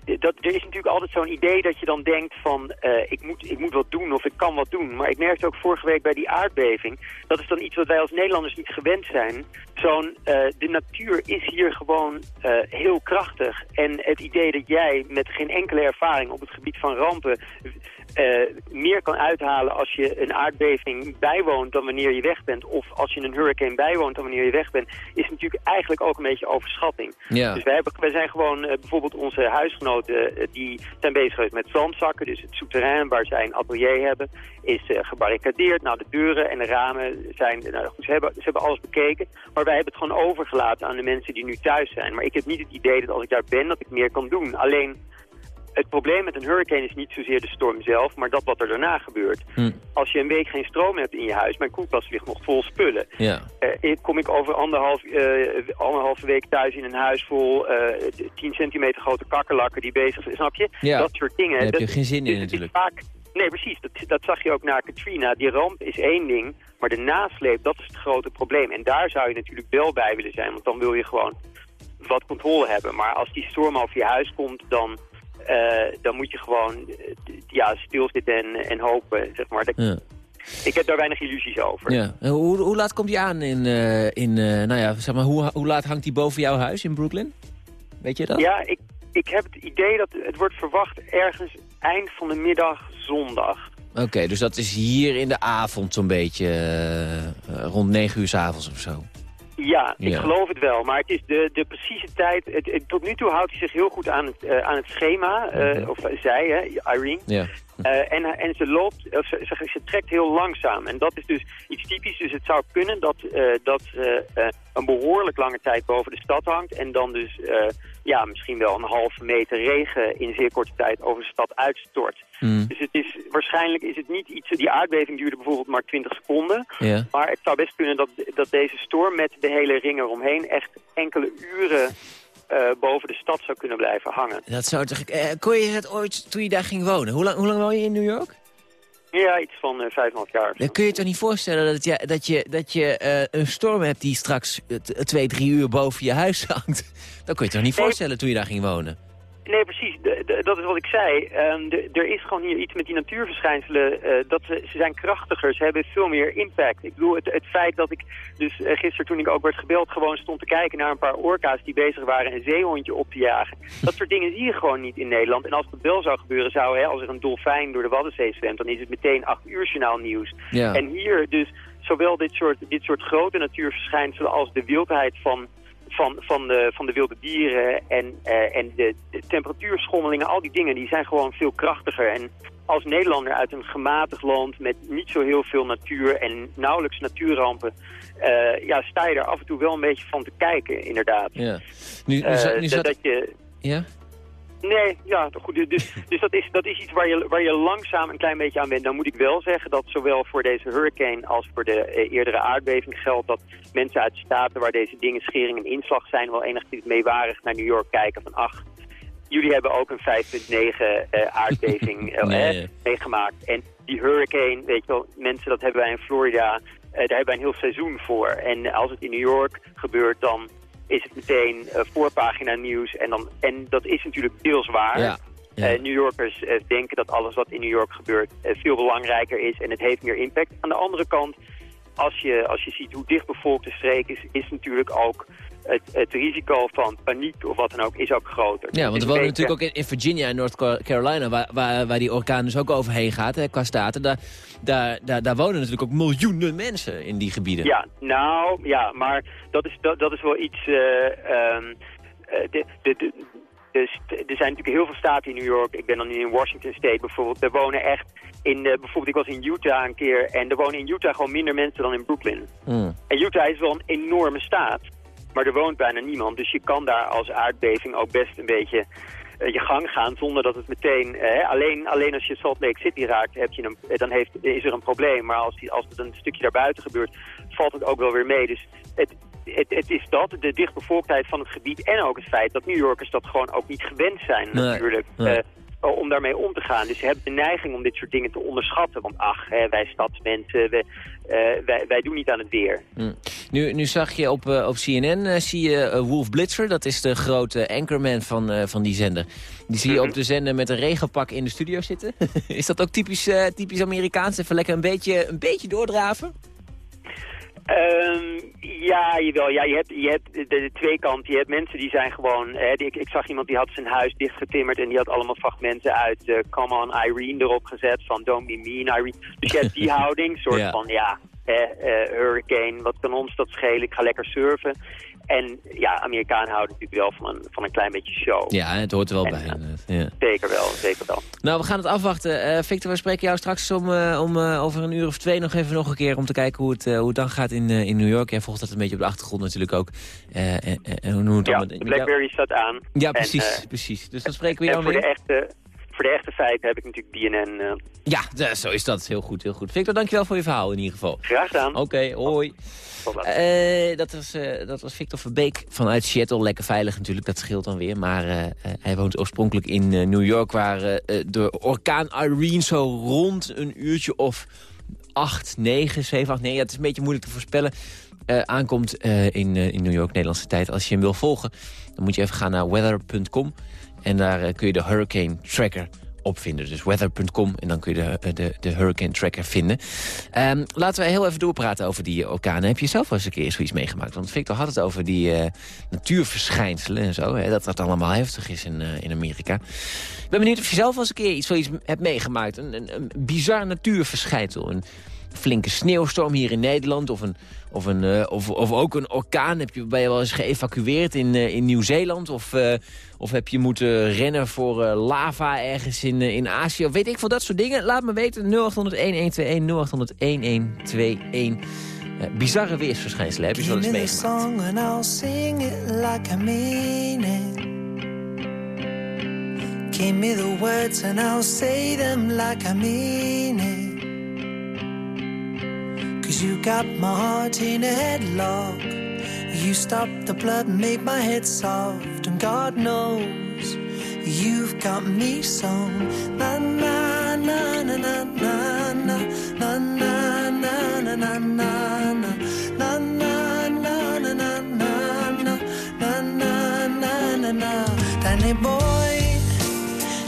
dat, er is natuurlijk altijd zo'n idee dat je dan denkt van, eh, ik, moet, ik moet wat doen of ik kan wat doen. Maar ik merkte ook vorige week bij die aardbeving, dat is dan iets wat wij als Nederlanders niet gewend zijn. Zo'n, eh, de natuur is hier gewoon eh, heel krachtig. En het idee dat jij met geen enkele ervaring op het gebied van rampen eh, meer kan uithalen als je een aardbeving bijwoont dan wanneer je weg bent. Of als je een hurricane bijwoont dan wanneer je weg bent. Is natuurlijk eigenlijk ook een beetje overschatting. Ja. Dus wij, hebben, wij zijn gewoon, eh, bijvoorbeeld onze huisgenoten, eh, die zijn bezig geweest met zandzakken. Dus het souterrain waar zij een atelier hebben, is gebarricadeerd. Nou, de deuren en de ramen zijn, nou goed, ze hebben, ze hebben alles bekeken. Maar wij hebben het gewoon overgelaten aan de mensen die nu thuis zijn. Maar ik heb niet het idee dat als ik daar ben, dat ik meer kan doen. Alleen, het probleem met een hurricane is niet zozeer de storm zelf, maar dat wat er daarna gebeurt. Hm. Als je een week geen stroom hebt in je huis, mijn koelkast ligt nog vol spullen. Ja. Eh, kom ik over anderhalf, eh, anderhalve week thuis in een huis vol eh 10 centimeter grote kakkerlakken die bezig zijn, snap je? Ja. Dat soort dingen. Daar heb je Dat- geen zin in dus natuurlijk. Vaak, nee, precies. Dat, dat zag je ook na Katrina. Die ramp is één ding, maar de nasleep, dat is het grote probleem. En daar zou je natuurlijk wel bij willen zijn, want dan wil je gewoon wat controle hebben. Maar als die storm over je huis komt, dan, dan moet je gewoon eh, ja, stilzitten en, en hopen, zeg maar. Dat- Ja. Ik heb daar weinig illusies over. Ja. Hoe, hoe laat komt die aan in, eh, in eh, nou ja, zeg maar, hoe, hoe laat hangt die boven jouw huis in Brooklyn? Weet je dat? Ja, ik, ik heb het idee dat het wordt verwacht ergens eind van de middag zondag. Oké, dus dat is hier in de avond zo'n beetje, eh, eh, rond 9 uur s avonds of zo. Ja, ik Ja. geloof het wel. Maar het is de, de precieze tijd. Het, het- tot nu toe houdt hij zich heel goed aan het, eh, aan het schema. eh. Of zij, hè, Irene. Ja. Eh, en, en ze loopt, of ze, ze, ze trekt heel langzaam. En dat is dus iets typisch. Dus het zou kunnen dat, eh, dat ze eh, een behoorlijk lange tijd boven de stad hangt. En dan dus eh, ja, misschien wel een halve meter regen in zeer korte tijd over de stad uitstort. Mm. Dus het is, waarschijnlijk is het niet iets... Die aardbeving duurde bijvoorbeeld maar 20 seconden. Maar het zou best kunnen dat, dat deze storm met de hele ring eromheen... echt enkele uren eh, boven de stad zou kunnen blijven hangen. Dat zou toch... eh, kon je het ooit toen je daar ging wonen? Hoe lang, hoe lang woon je in New York? Ja, iets van eh, vijf en een half jaar. Dan kun je je toch niet voorstellen dat je, dat je, dat je eh, een storm hebt die straks eh, t- twee, drie uur boven je huis hangt. Dat kun je toch niet Nee. voorstellen toen je daar ging wonen? Nee, precies. De- de- dat is wat ik zei. Ehm, de- er is gewoon hier iets met die natuurverschijnselen. eh, dat ze, ze zijn krachtiger. Ze hebben veel meer impact. Ik bedoel, het, het feit dat ik dus eh, gisteren toen ik ook werd gebeld... gewoon stond te kijken naar een paar orka's die bezig waren... een zeehondje op te jagen. Dat soort dingen zie je gewoon niet in Nederland. En als dat wel zou gebeuren, zou, hè, als er een dolfijn door de Waddenzee zwemt... dan is het meteen acht uur journaal nieuws. Ja. En hier dus zowel dit soort, dit soort grote natuurverschijnselen als de wildheid van, van, van, de, van de wilde dieren en, eh, en de, de temperatuurschommelingen, al die dingen, die zijn gewoon veel krachtiger. En als Nederlander uit een gematigd land met niet zo heel veel natuur en nauwelijks natuurrampen, eh, ja, sta je er af en toe wel een beetje van te kijken, inderdaad. Ja. Nu, nu, Eh, zat- nu dat- dat je, Ja? Nee, ja, goed. Dus, dus, dus dat, is, dat is iets waar je, waar je langzaam een klein beetje aan bent. Dan moet ik wel zeggen dat zowel voor deze hurricane als voor de eh, eerdere aardbeving geldt dat mensen uit staten waar deze dingen schering en inslag zijn wel enigszins meewarig naar New York kijken van ach, jullie hebben ook een 5.9 eh, aardbeving eh, eh, meegemaakt. En die hurricane, weet je wel, mensen, dat hebben wij in Florida, eh, daar hebben wij een heel seizoen voor. En als het in New York gebeurt, dan is het meteen eh, voorpagina nieuws. En, dan, en dat is natuurlijk deels waar. Ja. Ja. Eh, New Yorkers eh, denken dat alles wat in New York gebeurt veel belangrijker is en het heeft meer impact. Aan de andere kant, als je, als je ziet hoe dichtbevolkt de streek is, is natuurlijk ook het, het risico van paniek of wat dan ook, is ook groter. Ja, want we is wonen natuurlijk ook in, in Virginia en North Car- Carolina, waar, waar, waar die orkaan dus ook overheen gaat, hè, qua staten. Daar, daar, daar, daar wonen natuurlijk ook miljoenen mensen in die gebieden. Ja, nou, ja, maar dat is, dat, dat is wel iets... eh, ehm, eh, de, de, de, de st- er zijn natuurlijk heel veel staten in New York. Ik ben dan nu in Washington State bijvoorbeeld. Er wonen echt in... eh, bijvoorbeeld, ik was in Utah een keer. En er wonen in Utah gewoon minder mensen dan in Brooklyn. Mm. En Utah is wel een enorme staat. Maar er woont bijna niemand. Dus je kan daar als aardbeving ook best een beetje eh, je gang gaan zonder dat het meteen... eh, alleen, alleen als je Salt Lake City raakt, heb je een, eh, dan heeft, is er een probleem. Maar als, die, als het een stukje daarbuiten gebeurt, valt het ook wel weer mee. Dus het, het, het is dat, de dichtbevolktheid van het gebied... en ook het feit dat New Yorkers dat gewoon ook niet gewend zijn Nee, natuurlijk... nee. Om daarmee om te gaan. Dus ze hebben de neiging om dit soort dingen te onderschatten. Want ach, hè, wij stadsmensen, we, eh, wij, wij doen niet aan het weer. Mm. Nu, nu zag je op, eh, op CNN, eh, zie je eh, Wolf Blitzer, dat is de grote anchorman van, eh, van die zender. Die zie je Mhm. op de zender met een regenpak in de studio zitten. is dat ook typisch, eh, typisch Amerikaans? Even lekker een beetje, een beetje doordraven? Ehm, ja, jawel. Ja, je hebt, je hebt de, de twee kanten. Je hebt mensen die zijn gewoon... Hè, die- ik, ik zag iemand die had zijn huis dichtgetimmerd... en die had allemaal fragmenten uit eh, Come On Irene erop gezet... van Don't Be Mean Irene. Dus je hebt die houding, soort Ja. van... ja, hè, eh, hurricane, wat kan ons dat schelen? Ik ga lekker surfen. En ja, Amerikanen houden natuurlijk wel van een, van een klein beetje show. Ja, het hoort er wel En, bij. eh. Ja. Zeker wel, zeker wel. Nou, we gaan het afwachten. Eh, Victor, we spreken jou straks om, eh, om over een uur of twee nog even nog een keer... om te kijken hoe het, hoe het dan gaat in, in New York. Jij volgt dat een beetje op de achtergrond natuurlijk ook. En, en- hoe het Ja, allemaal- de Blackberry staat aan. Ja, precies, precies. Dus dan spreken we jou en voor de, echte, voor de echte feiten heb ik natuurlijk BNN eh, Ja, zo is dat. Heel goed, heel goed. Victor, dankjewel voor je verhaal in ieder geval. graag gedaan. Oké, hoi. Eh, dat, was, eh, dat was Victor Verbeek vanuit Seattle. Lekker veilig natuurlijk, dat scheelt dan weer. Maar hij woont oorspronkelijk in New York... waar de orkaan Irene zo rond een uurtje of 8, 9, 7, 8, 9... Ja, het is een beetje moeilijk te voorspellen... aankomt in, in New York, Nederlandse tijd. Als je hem wil volgen, dan moet je even gaan naar weather.com... en daar eh, kun je de Hurricane Tracker opvinden. Dus weather.com en dan kun je de, de, de Hurricane Tracker vinden. Ehm, laten we heel even doorpraten over die orkanen. Heb je zelf wel eens een keer zoiets meegemaakt? Want Victor had het over die eh, natuurverschijnselen en zo. Hè, dat dat allemaal heftig is in, eh, in Amerika. Ik ben benieuwd of je zelf wel eens een keer iets, zoiets hebt meegemaakt. Een, een, een bizar natuurverschijnsel. Flinke sneeuwstorm hier in Nederland... of, een, of, een, eh, of, of ook een orkaan. Heb je, ben je wel eens geëvacueerd in, eh, in Nieuw-Zeeland? Of, eh, of heb je moeten rennen voor lava ergens in, in Azië? Of weet ik veel, dat soort dingen. Laat me weten, 0800-1121, 0800-1121. Eh, bizarre weersverschijnselen, heb je zo eens meegemaakt? I'll. Give me the words and say them like I mean it. Cause you got my heart in a headlock. You stopped the blood and made my head soft. And God knows you've got me song. Na na na na na na na na na na na na na na boy,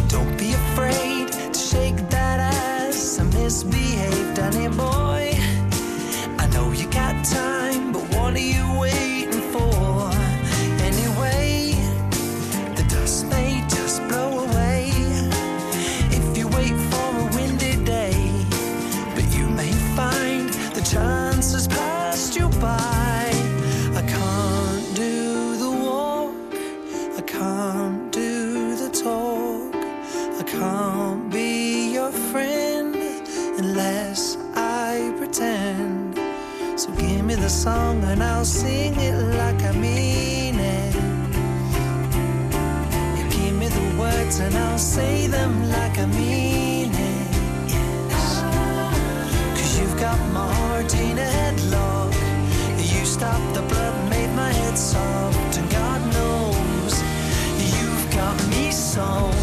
don't be afraid to shake that ass and misbehave, Danny boy. Time, but what are you waiting for? Anyway, the dust may just blow away if you wait for a windy day. But you may find the chance has passed you by. Song and I'll sing it like I mean it. You give me the words and I'll say them like I mean it. Cause you've got my heart in a headlock. You stopped the blood made my head soft. And God knows you've got me sewn.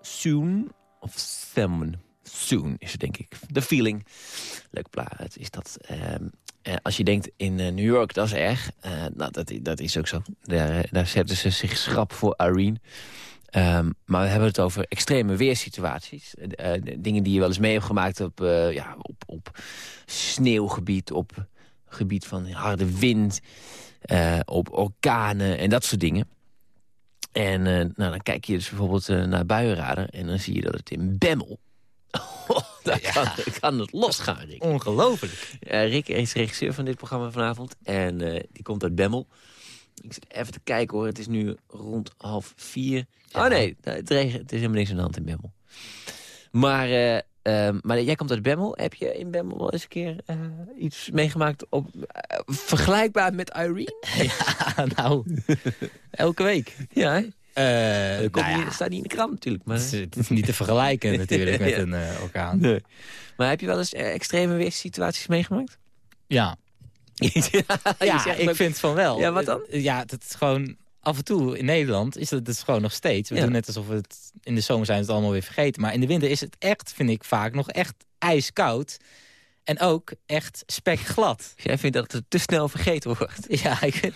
Soon, of soon. Soon is het denk ik. The Feeling. Leuk plaat is dat. Ehm, eh, als je denkt in eh, New York, dat is erg. Eh, nou, dat, dat is ook zo. Daar, daar zetten ze zich schrap voor Irene. Ehm, maar we hebben het over extreme weersituaties. Dingen die je wel eens mee hebt gemaakt op, ja, op, op sneeuwgebied, op gebied van harde wind, op orkanen en dat soort dingen. En eh, nou, dan kijk je dus bijvoorbeeld eh, naar buienradar en dan zie je dat het in Bemmel... daar kan, kan het losgaan, Rick. Ongelooflijk. Eh, Rick is regisseur van dit programma vanavond. En die komt uit Bemmel. Ik zit even te kijken hoor. Het is nu rond half vier. Oh nee, het, regen, het is helemaal niks aan de hand in Bemmel. Maar, eh, eh, maar jij komt uit Bemmel. Heb je in Bemmel wel eens een keer eh, iets meegemaakt op, eh, vergelijkbaar met Irene? Ja, nou, elke week. Ja, hè? Dat nou ja, niet, staat niet in de krant natuurlijk. Maar, het, is, het is niet te vergelijken natuurlijk met Ja. een orkaan. nee. maar heb je wel eens extreme weersituaties meegemaakt? Ja, ja ik ook- vind van wel. Ja, wat dan? Ja, dat is gewoon af en toe in Nederland is dat, dat is gewoon nog steeds. We Ja. doen net alsof we het in de zomer zijn het allemaal weer vergeten. Maar in de winter is het echt, vind ik vaak, nog echt ijskoud. En ook echt spekglad. Jij vindt dat het te snel vergeten wordt. Ja, ik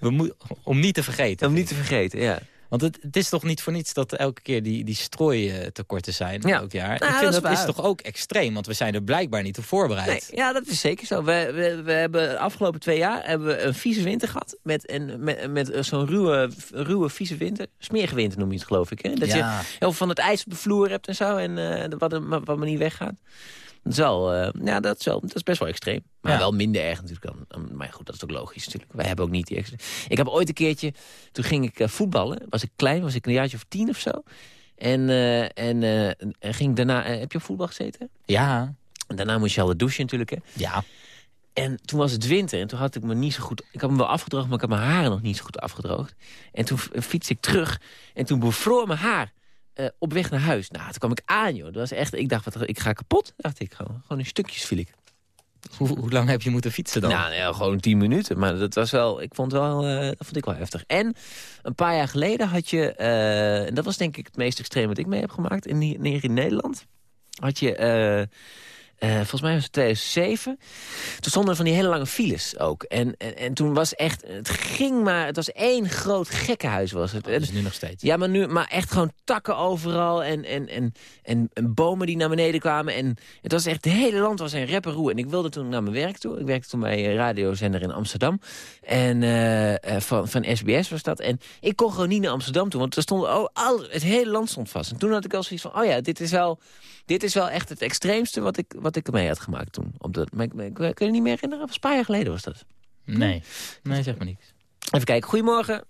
we moet, om niet te vergeten. Om niet te vergeten, ja. Want het, het is toch niet voor niets dat elke keer die, die strooitekorten zijn Ja. elk jaar. Nou, ik dat vind is dat is, toch ook extreem, want we zijn er blijkbaar niet op voorbereid. Nee, ja, dat is zeker zo. We, we, we hebben de afgelopen twee jaar hebben we een vieze winter gehad. Met, een, met, met zo'n ruwe, ruwe, vieze winter. Smerige winter noem je het, geloof ik. Hè? Dat je heel van het ijs op de vloer hebt en zo. En eh, wat, wat maar niet weggaat. Dat is, wel, eh, ja, dat, is wel, dat is best wel extreem. Maar Ja. wel minder erg natuurlijk. Dan, maar goed, dat is ook logisch natuurlijk. Wij hebben ook niet die extra... Ik heb ooit een keertje... Toen ging ik eh, voetballen. Was ik klein, was ik een jaartje of tien of zo. En, eh, en, ging daarna... heb je op voetbal gezeten? Ja, En daarna moest je al douchen natuurlijk, hè? ja. En toen was het winter en toen had ik me niet zo goed... Ik had me wel afgedroogd, maar ik had mijn haren nog niet zo goed afgedroogd. En toen f- fietste ik terug en toen bevroor mijn haar eh, op weg naar huis. Nou, toen kwam ik aan, joh. Dat was echt... Ik dacht, wat, ik ga kapot, dacht ik gewoon. Gewoon in stukjes viel ik. Hoe, hoe lang heb je moeten fietsen dan? Nou, nee, gewoon tien minuten. Maar dat was wel... Ik vond wel... eh, dat vond ik wel heftig. En een paar jaar geleden had je... eh, en dat was denk ik het meest extreem wat ik mee heb gemaakt in, in Nederland. Had je... eh, volgens mij was het 2007. Toen stonden er van die hele lange files ook. En, en, en toen was echt... Het ging maar... Het was één groot gekkenhuis was het. dat is nu nog steeds. Ja, maar, nu, maar echt gewoon takken overal en, en, en, en, en bomen die naar beneden kwamen. En het was echt, het hele land was een rapperoe. En ik wilde toen naar mijn werk toe. Ik werkte toen bij een radiozender in Amsterdam. En eh, eh, van, van SBS was dat. En ik kon gewoon niet naar Amsterdam toe, want er stond, oh, al, het hele land stond vast. En toen had ik al zoiets van, oh ja, dit is wel, dit is wel echt het extreemste wat ik, wat ik mee had gemaakt toen. Op dat, maar ik, ik, ik kun je niet meer herinneren, een paar jaar geleden was dat. Nee, nee, zeg maar niks. Even kijken, goedemorgen,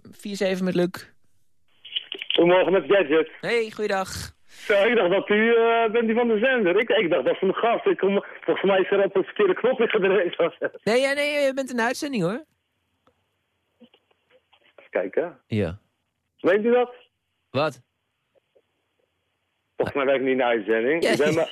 4-7 met Luc. Goedemorgen met Gadget. Hey, goeiedag. Zo, ik dacht dat u eh, bent die van de zender. Ik, ik dacht dat van de gast. Ik kom, volgens mij is er op een verkeerde knopje gedreven. Nee, ja, nee, je bent in de uitzending hoor. Even kijken. Ja. Weet u dat? Wat? Volgens mij werk ik niet in de uitzending. Ja, Ik ben ja. maar-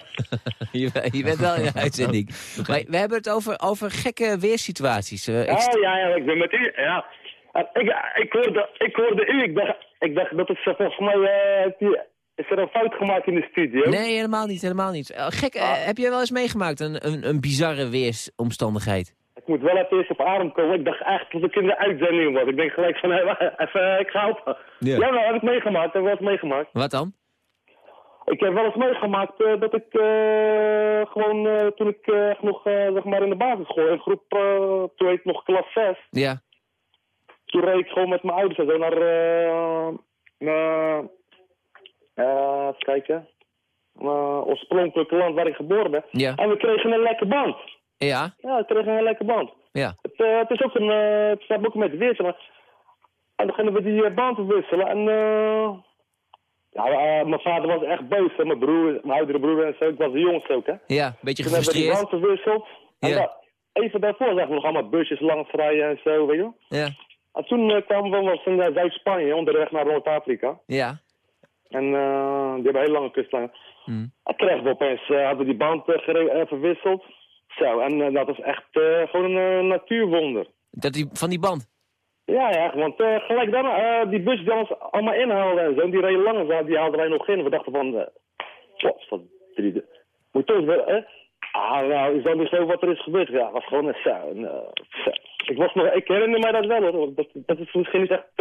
je, bent- je bent wel in de uitzending. Maar we hebben het over, over gekke weersituaties. eh, Oh ja, ja, ik ben met u. Ja. En Ik, ik, hoorde, ik hoorde u. Ik dacht, ik dacht dat het volgens mij... eh, is er een fout gemaakt in de studio? Nee, helemaal niet, helemaal niet. Eh, Gek, eh, Ah. heb je wel eens meegemaakt, een, een, een bizarre weersomstandigheid? Ik moet wel even eerst op adem komen. Ik dacht echt dat ik in de uitzending was. Ik denk gelijk van, even, eh, ik ga op. Ja. Ja, wel, heb ik meegemaakt. Heb ik wel eens meegemaakt. Wat dan? Ik heb wel eens meegemaakt eh, dat ik eh, gewoon eh, toen ik nog zeg maar in de basisschool in groep, toen heet het nog klas 6, Ja. toen reed ik gewoon met mijn ouders en zo naar, naar even kijken, oorspronkelijke land waar ik geboren ben. Ja. En we kregen een lekke band. Ja. Ja, we kregen een lekke band. Ja. Het, het is ook een, eh, het staat ook met wisselen. En dan gingen we die band wisselen en eh eh, mijn vader was echt boos, hè. mijn broer, mijn oudere broer en zo, ik was de jongste ook, hè. Ja, een beetje Toen hebben we die gefrustreerd. band verwisseld. En Ja. even daarvoor zagen we nog allemaal busjes langs rijden en zo, weet je wel. Ja. En toen eh, kwamen we was in eh, Zuid-Spanje, onderweg naar Noord-Afrika. Ja. En die hebben een hele lange kustlijn. Hm. En kregen we opeens, hadden die band verwisseld. Zo, en dat is echt gewoon een natuurwonder. Dat die, van die band. Ja, ja, want eh, gelijk daarna, eh, die bus die ons allemaal inhaalden en zo, die reden lang en zo, die haalden wij nog in. We dachten van, eh wat dat drie, moet toch weer, hè? Ah, nou, is dat niet zo wat er is gebeurd? Ja, was gewoon een zo. Ik, was nog, ik herinner mij dat wel, hoor. Dat, dat is misschien niet echt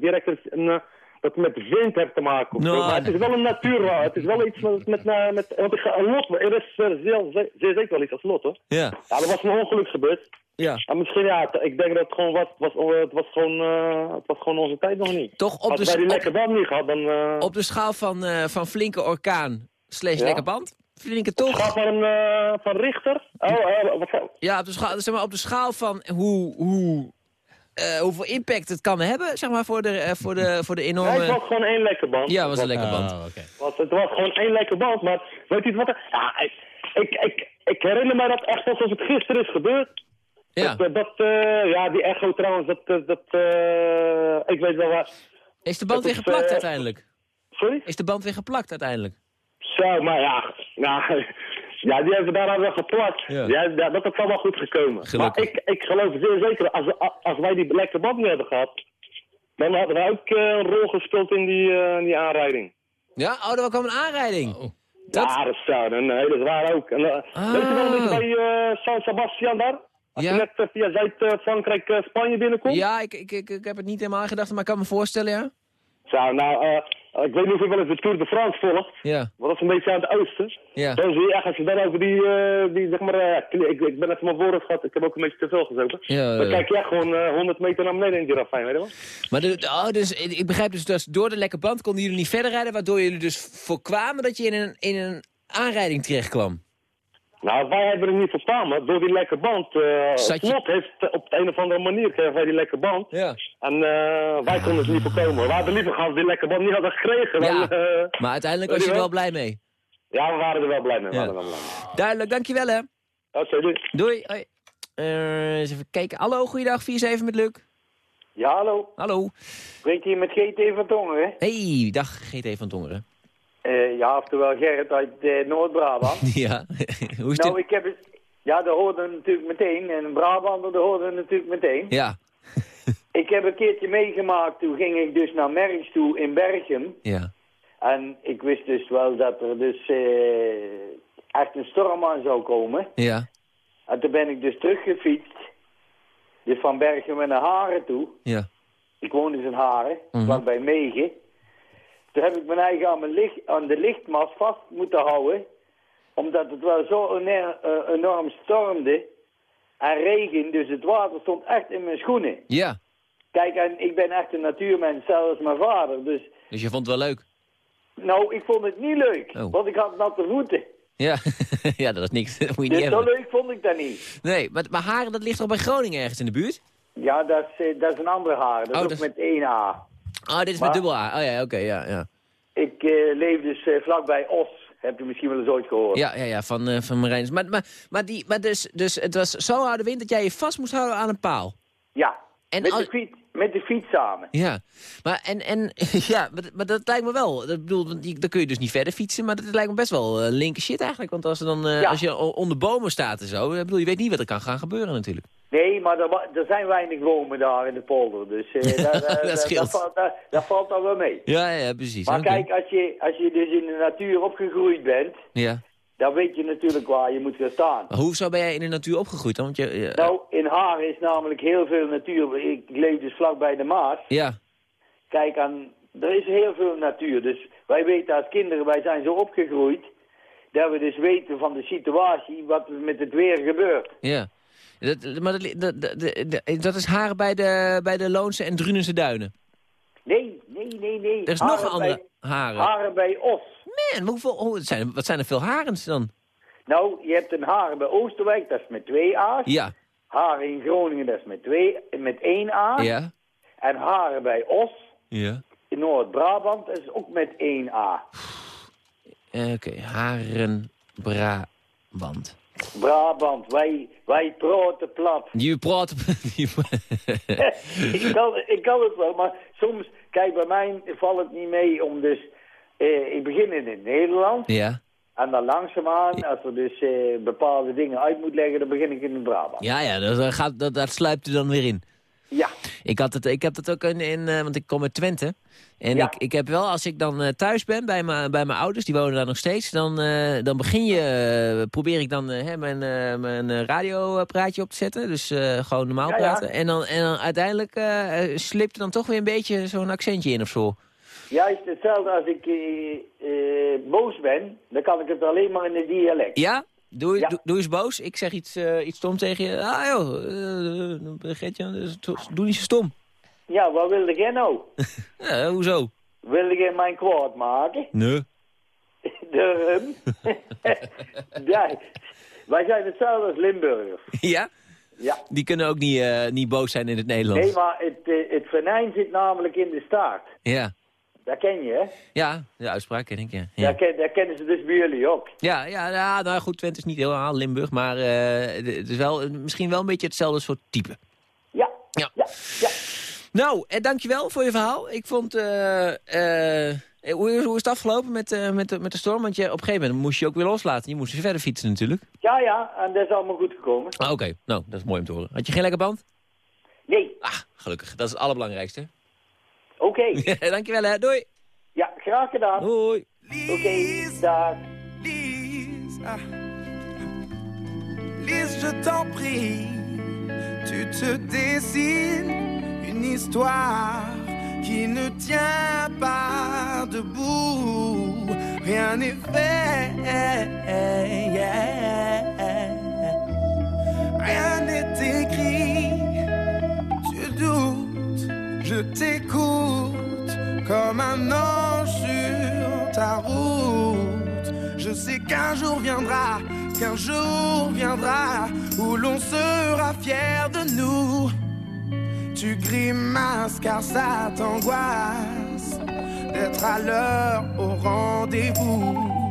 direct een, dat met wind heeft te maken. Of zo, maar het is wel een natuur, het is wel iets met, met, met, met want ik ga een lot, er is eh, zeer, zeer, zeer zeker wel iets als lot, hoor. Ja. Ja, er was een ongeluk gebeurd. Ja. En misschien, ja, ik denk dat het gewoon was, was, oh, het was gewoon, eh, het was gewoon onze tijd nog niet. Toch op Als de, wij die op, lekker band niet gehad, dan... eh op de schaal van, eh, van flinke orkaan slash Ja. lekker band. Flinke toch? van, eh, van Richter. Oh, eh, wat, Ja, op de schaal, zeg maar, op de schaal van hoe, hoe, eh, hoeveel impact het kan hebben, zeg maar, voor de, eh, voor de, voor de nee, het enorme... was gewoon één lekker band. Ja, was een lekker band. Oh. Was, het was gewoon één lekker band, maar weet je wat er... Ja, ik, ik, ik, ik herinner mij dat echt alsof het gisteren is gebeurd. Ja. Dat, eh, dat eh, ja, die echo trouwens, dat, dat eh, ik weet wel waar. Is de band Dat weer is, geplakt uiteindelijk? Sorry? Is de band weer geplakt uiteindelijk? Zo, maar ja, nou, ja die hebben daar al wel geplakt. Ja. Dat is allemaal goed gekomen. Gelukkig. Maar ik, ik geloof zeer zeker, als, we- als wij die lekkere band niet hadden gehad, dan hadden wij ook eh, een rol gespeeld in die, eh, die aanrijding. Ja, oh, er kwam een aanrijding. Dat- Ja, dat zou een hele zwaar ook. En, eh, Ah. Weet je wel een beetje bij eh, San Sebastian daar? Als Ja. je net via Zuid-Frankrijk Spanje binnenkomt? Ja, ik, ik, ik, ik heb het niet helemaal gedacht, maar ik kan me voorstellen, ja. Zo, nou, eh, ik weet niet of je wel eens de Tour de France volgt. Ja, Want dat is een beetje aan het oosten. ja. Dan zie je echt, als je dan over die, eh, die zeg maar, eh, ik, ik ben net van mijn woorden gehad, ik heb ook een beetje te veel gezopen. Ja, dan kijk je echt gewoon eh, 100 meter naar beneden in die ravijn, weet je wel? Maar de, oh, dus, ik begrijp dus dat door de lekke band konden jullie niet verder rijden... waardoor jullie dus voorkwamen dat je in een, in een aanrijding terecht kwam. Nou, wij hebben het niet verstaan, maar door die lekke band, eh Zat je- Slot heeft op de een of andere manier kregen wij die lekke band. Ja. En eh, wij konden het niet voorkomen. We hadden liever gehad die lekke band niet hadden gekregen. Dan, Ja. eh, Maar uiteindelijk was je er wel blij mee. ja, we waren er wel blij mee. Ja. wel blij mee. Duidelijk, dankjewel hè. Oké, doei. Doei. Hoi. Eh, eens even kijken. Hallo, goeiedag, 4-7 met Luc. Ja, hallo. Hallo. Spreekt hier met GT van Tongeren? Hey, dag GT van Tongeren. Eh ja, oftewel Gerrit uit eh, Noord-Brabant. Ja, hoe is nou, dit? ik heb het... Ja, dat hoorde natuurlijk meteen. En een Brabander, dat hoorde natuurlijk meteen. Ja, Ik heb een keertje meegemaakt. Toen ging ik dus naar Merks toe in Bergen. ja. En ik wist dus wel dat er dus eh, echt een storm aan zou komen. Ja, En toen ben ik dus teruggefietst. Dus van Bergen naar Haren toe. ja. Ik woon dus in Haren, Mhm. vlakbij Megen. Toen heb ik mijn eigen aan, mijn licht, aan de lichtmast vast moeten houden. Omdat het wel zo ener- eh, enorm stormde en regen. Dus het water stond echt in mijn schoenen. Ja, Kijk, en ik ben echt een natuurmens, zelfs mijn vader. Dus, dus je vond het wel leuk? nou, ik vond het niet leuk. Oh. Want ik had natte voeten. Ja, ja dat is niks. Dat moet je niet Dus zo hebben. leuk vond ik dat niet. Nee, maar, maar Haren, dat ligt toch bij Groningen ergens in de buurt? Ja, dat is, eh, dat is een andere haar. Dat is Oh, ook dat is- met één A. Oh, dit is Maar- met dubbel A. Oh ja, oké, ja, ja. Ik eh, leef dus eh, vlakbij Os. Heb je misschien wel eens ooit gehoord. Ja, ja, ja, van, eh van Marijns. Maar, maar, maar, die, maar dus, dus het was zo harde wind dat jij je vast moest houden aan een paal. Ja, En met, als- de fiets, met de fiets samen. Ja, maar, en, en, ja, maar, maar dat lijkt me wel. Dat bedoel, dan kun je dus niet verder fietsen, maar dat lijkt me best wel eh, linker shit eigenlijk. Want als, er dan, eh, Ja. als je onder bomen staat en zo, ik bedoel, je weet niet wat er kan gaan gebeuren natuurlijk. Nee, maar er, er zijn weinig bomen daar in de polder. Dus eh, daar, Dat scheelt. daar valt- dan wel mee. Ja, ja, precies. Maar kijk, als je, als je dus in de natuur opgegroeid bent, Ja. Dan weet je natuurlijk waar je moet gaan staan. Maar hoezo ben jij in de natuur opgegroeid dan? Want je, je- Nou, in Haren is namelijk heel veel natuur. Ik leef dus vlakbij de Maas. ja, Kijk, aan, er is heel veel natuur. Dus wij weten als kinderen, wij zijn zo opgegroeid... dat we dus weten van de situatie wat er met het weer gebeurt. ja. Dat, maar dat, dat, dat, dat- dat is Haren bij de, bij de Loonse en Drunense duinen. Nee, nee, nee, nee. Er is nog een andere bij- Haren. Haren bij Os. Man, maar hoeveel, oh, wat zijn er veel Harens dan? Nou, je hebt een Haren bij Oosterwijk, dat is met twee A's. Ja, Haren in Groningen, dat is met, twee, met één A. ja, En Haren bij Os, ja. in Noord-Brabant, dat is ook met één A. Oké, Haren, Brabant. Brabant, wij, wij praten plat. Je praat... ik, kan, ik kan het wel, maar soms, kijk, bij mij valt het niet mee om dus... eh, ik begin in het Nederlands ja. en dan langzaamaan, als er dus eh, bepaalde dingen uit moet leggen, dan begin ik in het Brabant. Ja, ja, dat, gaat, dat, dat sluipt er dan weer in. Ja, Ik, had het, ik heb het ook in, in eh, want ik kom uit Twente. En Ja. ik, ik heb wel, als ik dan eh, thuis ben bij mijn bij mijn ouders, die wonen daar nog steeds, dan, eh, dan begin je, probeer ik dan hè, mijn, mijn radioapparaatje op te zetten. Dus gewoon normaal Ja, ja. praten. En, dan, en dan uiteindelijk slipt er dan toch weer een beetje zo'n accentje in of zo. juist hetzelfde als ik boos ben, dan kan ik het alleen maar in het dialect. Ja? Doe, Ja. doe, doe eens boos. Ik zeg iets, eh, iets stom tegen je. Ah joh, uh, Gertje, dus doe niet zo stom. Ja, wat wilde jij nou? Ja, hoezo? Wilde jij mijn kwaad maken? Nee. De rum? ja, wij zijn hetzelfde als Limburgers. Ja? Ja. Die kunnen ook niet, eh, niet boos zijn in het Nederlands. Nee, maar het, het venijn zit namelijk in de staart. Ja. Dat ken je, hè? Ja, de uitspraak ken ik, ja. Ja. Ken, dat kennen ze dus bij jullie ook. ja, ja, ja nou goed, Twente is niet helemaal Limburg, maar eh, het is wel, misschien wel een beetje hetzelfde soort type. Ja, Ja. ja, ja. Nou, eh, dankjewel voor je verhaal. Ik vond... eh, eh, hoe, hoe is het afgelopen met, eh, met, de, met de storm? Want je, op een gegeven moment moest je ook weer loslaten. Je moest weer verder fietsen natuurlijk. Ja, ja, en dat is allemaal goed gekomen. Ah, Oké, nou, dat is mooi om te horen. Had je geen lekker band? Nee, Ah, gelukkig. Dat is het allerbelangrijkste. Oké. dankjewel hè. Doei. Ja, graag gedaan. Doei. Oké, dag. Lise, ah. Lise, je t'en prie, tu te dessines une histoire qui ne tient pas debout. Rien n'est fait, rien n'est écrit. Je t'écoute comme un ange sur ta route. Je sais qu'un jour viendra, qu'un jour viendra où l'on sera fier de nous. Tu grimaces car ça t'angoisse d'être à l'heure au rendez-vous.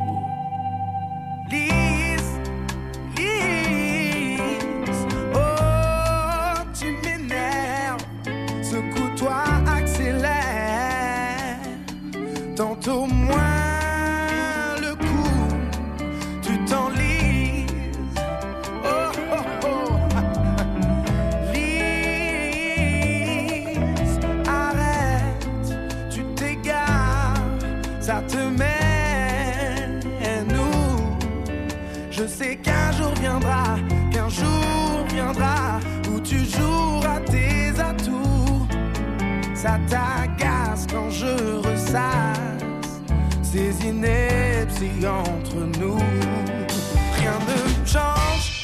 Tantôt moins le coup, tu t'enlises. Oh, oh, oh. Lise, arrête, tu t'égares, ça te mène où? Je sais qu'un jour viendra, qu'un jour viendra où tu joueras tes atouts. Ça t'agace ces inepties entre nous. Rien ne change,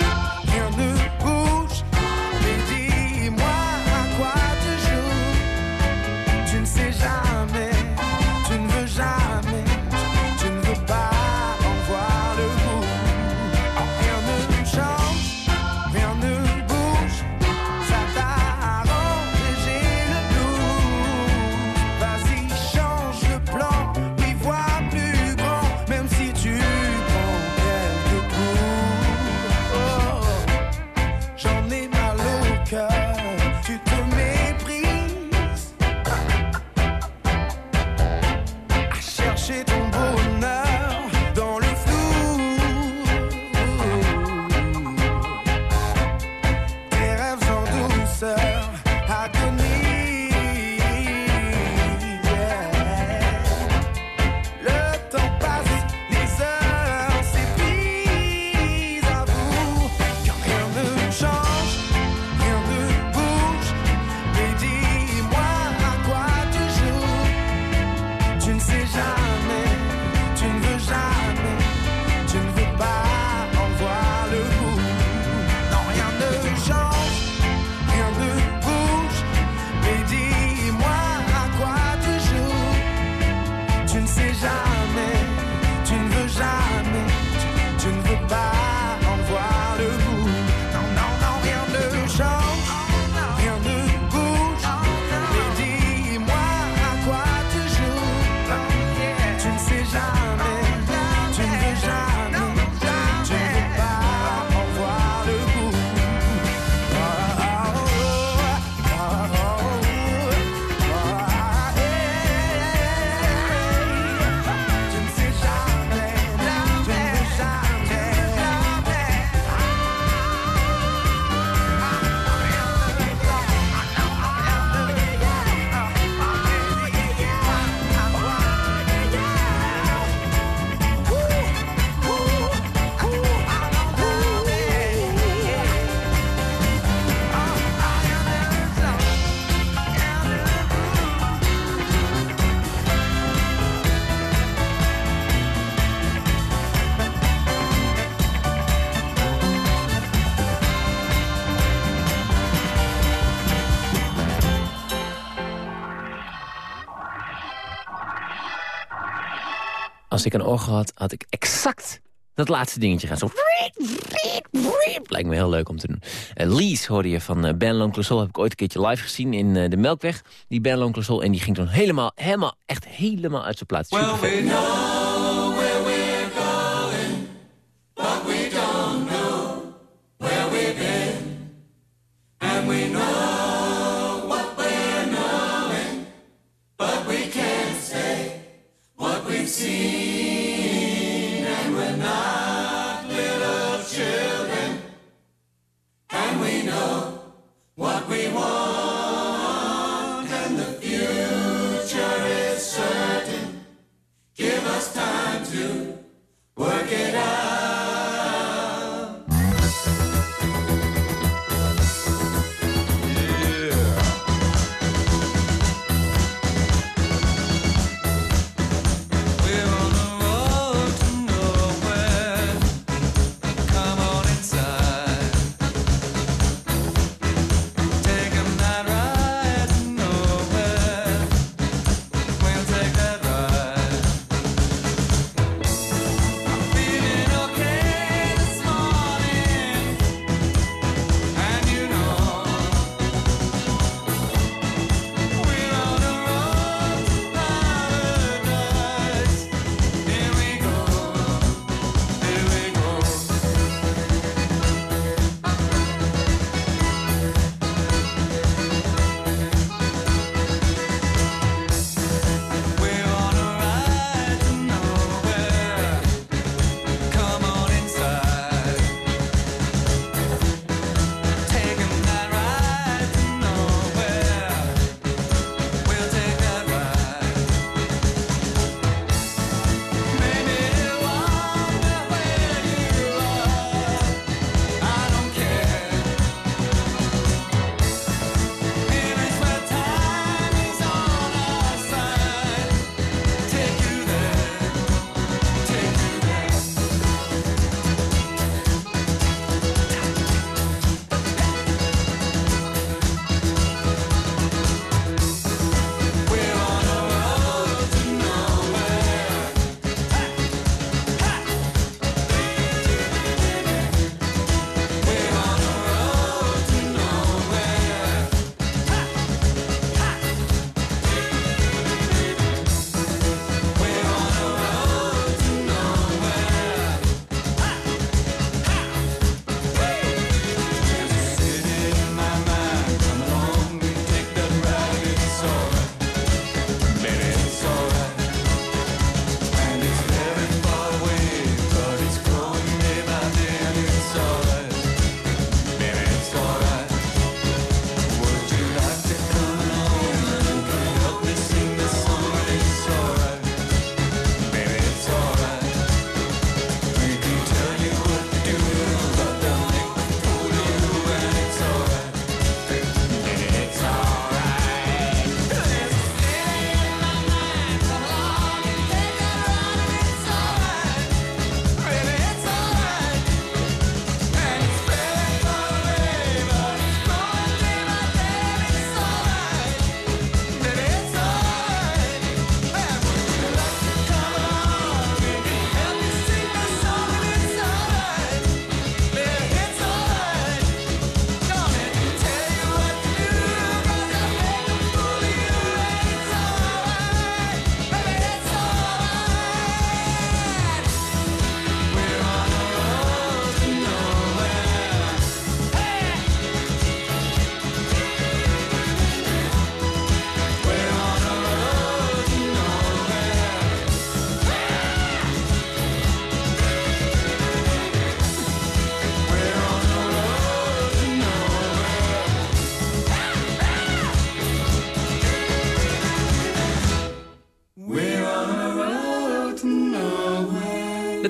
Als ik een orgel had, had ik exact Dat laatste dingetje gaat zo... Lijkt me heel leuk om te doen. Uh, Lies hoorde je van uh, Ben Lonclosol. Heb ik ooit een keertje live gezien in uh, de Melkweg. Die Ben Lonclosol. En die ging toen helemaal, helemaal, echt helemaal uit zijn plaats.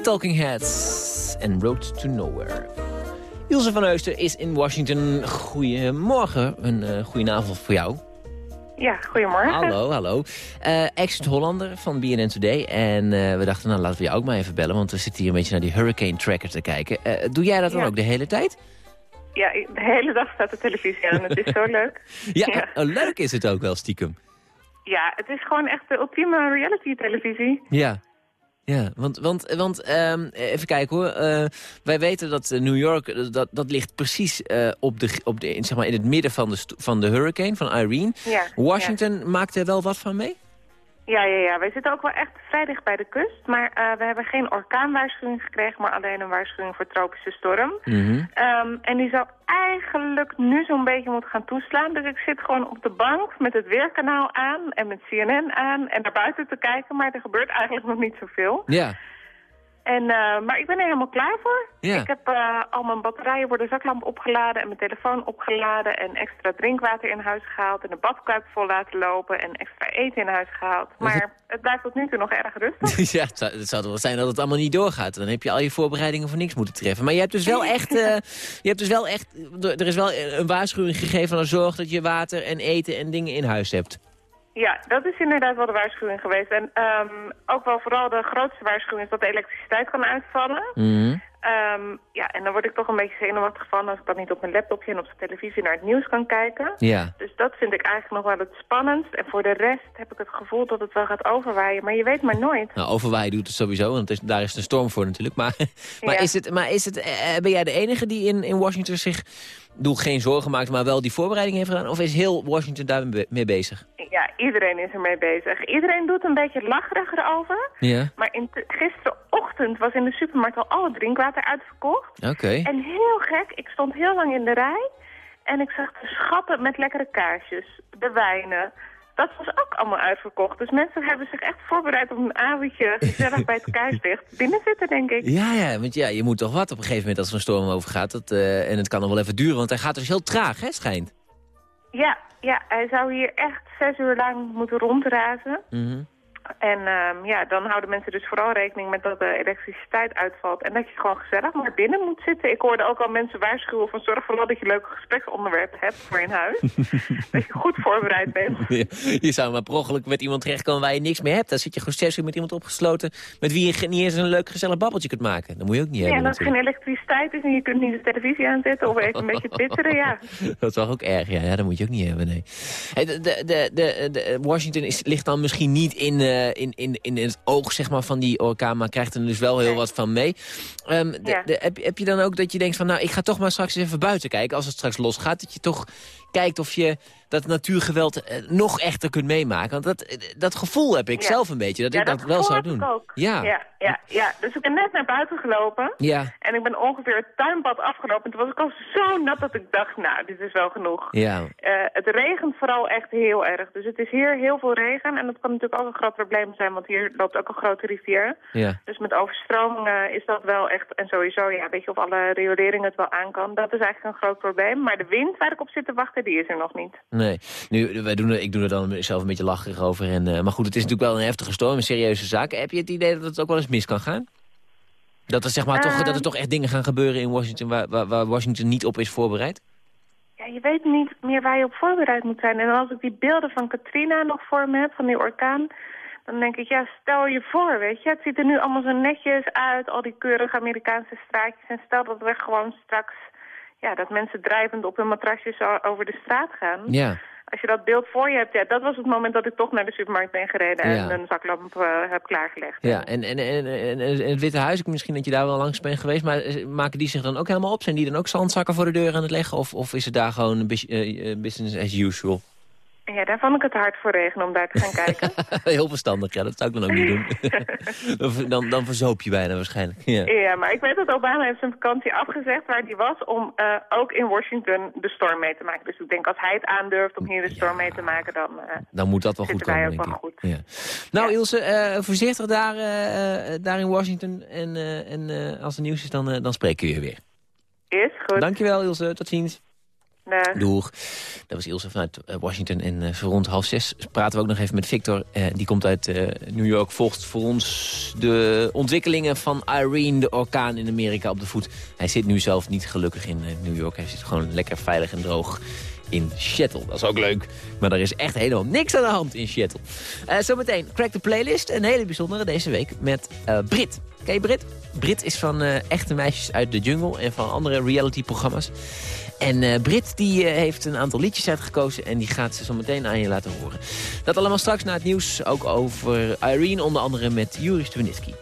Talking Heads en Road to Nowhere. Ilse van Heusten is in Washington. Goedemorgen, een uh, goedenavond voor jou. Ja, goedemorgen. Hallo, hallo. Uh, Exit Hollander van BNN Today. En uh, we dachten, nou laten we jou ook maar even bellen... want we zitten hier een beetje naar die hurricane tracker te kijken. Uh, doe jij dat dan Ja. ook de hele tijd? Ja, de hele dag staat de televisie aan. Het is zo leuk. Ja, Ja. leuk is het ook wel stiekem. Ja, het is gewoon echt de ultieme reality televisie. Ja. Ja, want, want, want ehm, even kijken hoor. Eh, wij weten dat eh, New York, eh, dat, dat ligt precies op de, op de, in, zeg maar, in het midden van de, van de hurricane, van Irene. Ja, Washington maakt er wel wat van mee? Ja, ja, ja. Wij zitten ook wel echt vrij dicht bij de kust. Maar eh, we hebben geen orkaanwaarschuwing gekregen, maar alleen een waarschuwing voor tropische storm. Mhm. Ehm, en die zou eigenlijk nu zo'n beetje moeten gaan toeslaan. Dus ik zit gewoon op de bank met het weerkanaal aan en met CNN aan en naar buiten te kijken. Maar er gebeurt eigenlijk nog niet zoveel. Ja. En, eh, maar ik ben er helemaal klaar voor. Ja. Ik heb eh, al mijn batterijen voor de zaklamp opgeladen en mijn telefoon opgeladen en extra drinkwater in huis gehaald en de badkuip vol laten lopen en extra eten in huis gehaald. Maar het blijft tot nu toe nog erg rustig. ja, het zou, het zou toch wel zijn dat het allemaal niet doorgaat. Dan heb je al je voorbereidingen voor niks moeten treffen. Maar je hebt dus wel echt... eh, je hebt dus wel echt er is wel een waarschuwing gegeven van zorg dat je water en eten en dingen in huis hebt. Ja, dat is inderdaad wel de waarschuwing geweest. En ehm, ook wel vooral de grootste waarschuwing is dat de elektriciteit kan uitvallen. Mhm. Ehm, ja, en dan word ik toch een beetje zenuwachtig van als ik dan niet op mijn laptopje en op de televisie naar het nieuws kan kijken. Ja. Dus dat vind ik eigenlijk nog wel het spannendst. En voor de rest heb ik het gevoel dat het wel gaat overwaaien. Maar je weet maar nooit. Nou, overwaaien doet het sowieso, want het is, daar is de storm voor natuurlijk. Maar, maar Ja. is het, maar is het, eh, ben jij de enige die in, in Washington zich, bedoel, geen zorgen maakt, maar wel die voorbereiding heeft gedaan? Of is heel Washington daarmee mee bezig? Ja, iedereen is ermee bezig. Iedereen doet een beetje lacherig erover. Ja. Maar in gisterenochtend was in de supermarkt al alle drinkwater uitverkocht. Oké. En heel gek, ik stond heel lang in de rij. En ik zag de schappen met lekkere kaarsjes, de wijnen. Dat was ook allemaal uitverkocht. Dus mensen hebben zich echt voorbereid op een avondje gezellig bij het kaarslicht binnen zitten, denk ik. Ja, ja, want ja, je moet toch wat op een gegeven moment als er een storm overgaat. Dat, eh, en het kan nog wel even duren, want hij gaat dus heel traag, hè, schijnt. Ja, ja, hij zou hier echt zes uur lang moeten rondrazen. Mhm. En ehm, ja, dan houden mensen dus vooral rekening met dat de elektriciteit uitvalt. En dat je gewoon gezellig maar binnen moet zitten. Ik hoorde ook al mensen waarschuwen van zorg vooral dat je leuke gespreksonderwerpen hebt voor in huis. dat je goed voorbereid bent. Ja, je zou maar per ongeluk met iemand terechtkomen waar je niks meer hebt. Dan zit je gewoon zes uur met iemand opgesloten... met wie je niet eens een leuk gezellig babbeltje kunt maken. Dat moet je ook niet Ja, en hebben als er geen elektriciteit is en je kunt niet de televisie aanzetten of even een beetje twitteren, ja. Dat is wel ook erg, ja. ja. Dat moet je ook niet hebben, nee. Hey, de, de, de, de, de- Washington is, ligt dan misschien niet in, eh, in, in, in het oog zeg maar, van die orkaan... maar krijgt er dus wel heel wat van mee. Ehm, de- heb, heb je dan ook dat je denkt van... nou, ik ga toch maar straks eens even buiten kijken als het straks losgaat... dat je toch kijkt of je dat natuurgeweld eh, nog echter kunt meemaken. Want dat, eh, dat gevoel heb ik Ja. zelf een beetje, dat ja, ik dat, wel zou doen. Ook. Ja. Ja, ja, ja. Dus ik ben net naar buiten gelopen. Ja, En ik ben ongeveer het tuinpad afgelopen. En toen was ik al zo nat dat ik dacht, nou, dit is wel genoeg. ja. Eh, het regent vooral echt heel erg. Dus het is hier heel veel regen. En dat kan natuurlijk ook een groot probleem zijn, want hier loopt ook een grote rivier. ja. Dus met overstromingen is dat wel echt... En sowieso, ja, weet je of alle riolering het wel aan kan. Dat is eigenlijk een groot probleem. Maar de wind waar ik op zit te wachten, die is er nog niet. Nee, nu, wij doen er, ik doe er dan zelf een beetje lacherig over. En, eh, maar goed, het is natuurlijk wel een heftige storm, een serieuze zaak. Heb je het idee dat het ook wel eens mis kan gaan? Dat er, zeg maar, toch, Ehm. dat er toch echt dingen gaan gebeuren in Washington... waar, waar, waar Washington niet op is voorbereid? Ja, je weet niet meer waar je op voorbereid moet zijn. En als ik die beelden van Katrina nog voor me heb, van die orkaan... dan denk ik, ja, stel je voor, weet je. Het ziet er nu allemaal zo netjes uit, al die keurige Amerikaanse straatjes. En stel dat we gewoon straks... Ja, dat mensen drijvend op hun matrasjes over de straat gaan. Ja, Als je dat beeld voor je hebt, ja, dat was het moment dat ik toch naar de supermarkt ben gereden... En een zaklamp eh, heb klaargelegd. ja. En, en, en, en, het Witte Huis, misschien dat je daar wel langs bent geweest... maar eh, maken die zich dan ook helemaal op? Zijn die dan ook zandzakken voor de deur aan het leggen? Of, of is het daar gewoon eh, business as usual? Ja, daar vond ik het hard voor regenen om daar te gaan kijken. Heel verstandig, ja, dat zou ik dan ook niet doen. dan, dan, verzoop je bijna waarschijnlijk. Ja. Ja, maar ik weet dat Obama heeft zijn vakantie afgezegd waar hij was om eh, ook in Washington de storm mee te maken. Dus ik denk als hij het aandurft om hier de storm mee te maken, dan... eh, Dan moet dat wel goed komen, ook denk wel ik. goed. Ja. Nou, Ilse, eh, voorzichtig daar, daar in Washington. En, en als er nieuws is, dan, dan spreken we je weer. is goed. Dankjewel, Ilse. Tot ziens. Dag. Doeg. Dat was Ilse vanuit eh, Washington. En eh, zo rond half zes praten we ook nog even met Victor. Eh, die komt uit eh, New York. Volgt voor ons de ontwikkelingen van Irene, de orkaan in Amerika, op de voet. Hij zit nu zelf niet gelukkig in eh, New York. Hij zit gewoon lekker veilig en droog in Seattle. Dat is ook leuk. Maar er is echt helemaal niks aan de hand in Seattle. Eh, zometeen Crack the Playlist. Een hele bijzondere deze week met eh, Brit. Ken Brit? Brit is van eh, echte meisjes uit de jungle en van andere reality-programma's. En eh, Brit die eh, heeft een aantal liedjes uitgekozen en die gaat ze zo meteen aan je laten horen. Dat allemaal straks na het nieuws, ook over Irene, onder andere met Juri Stubenitski.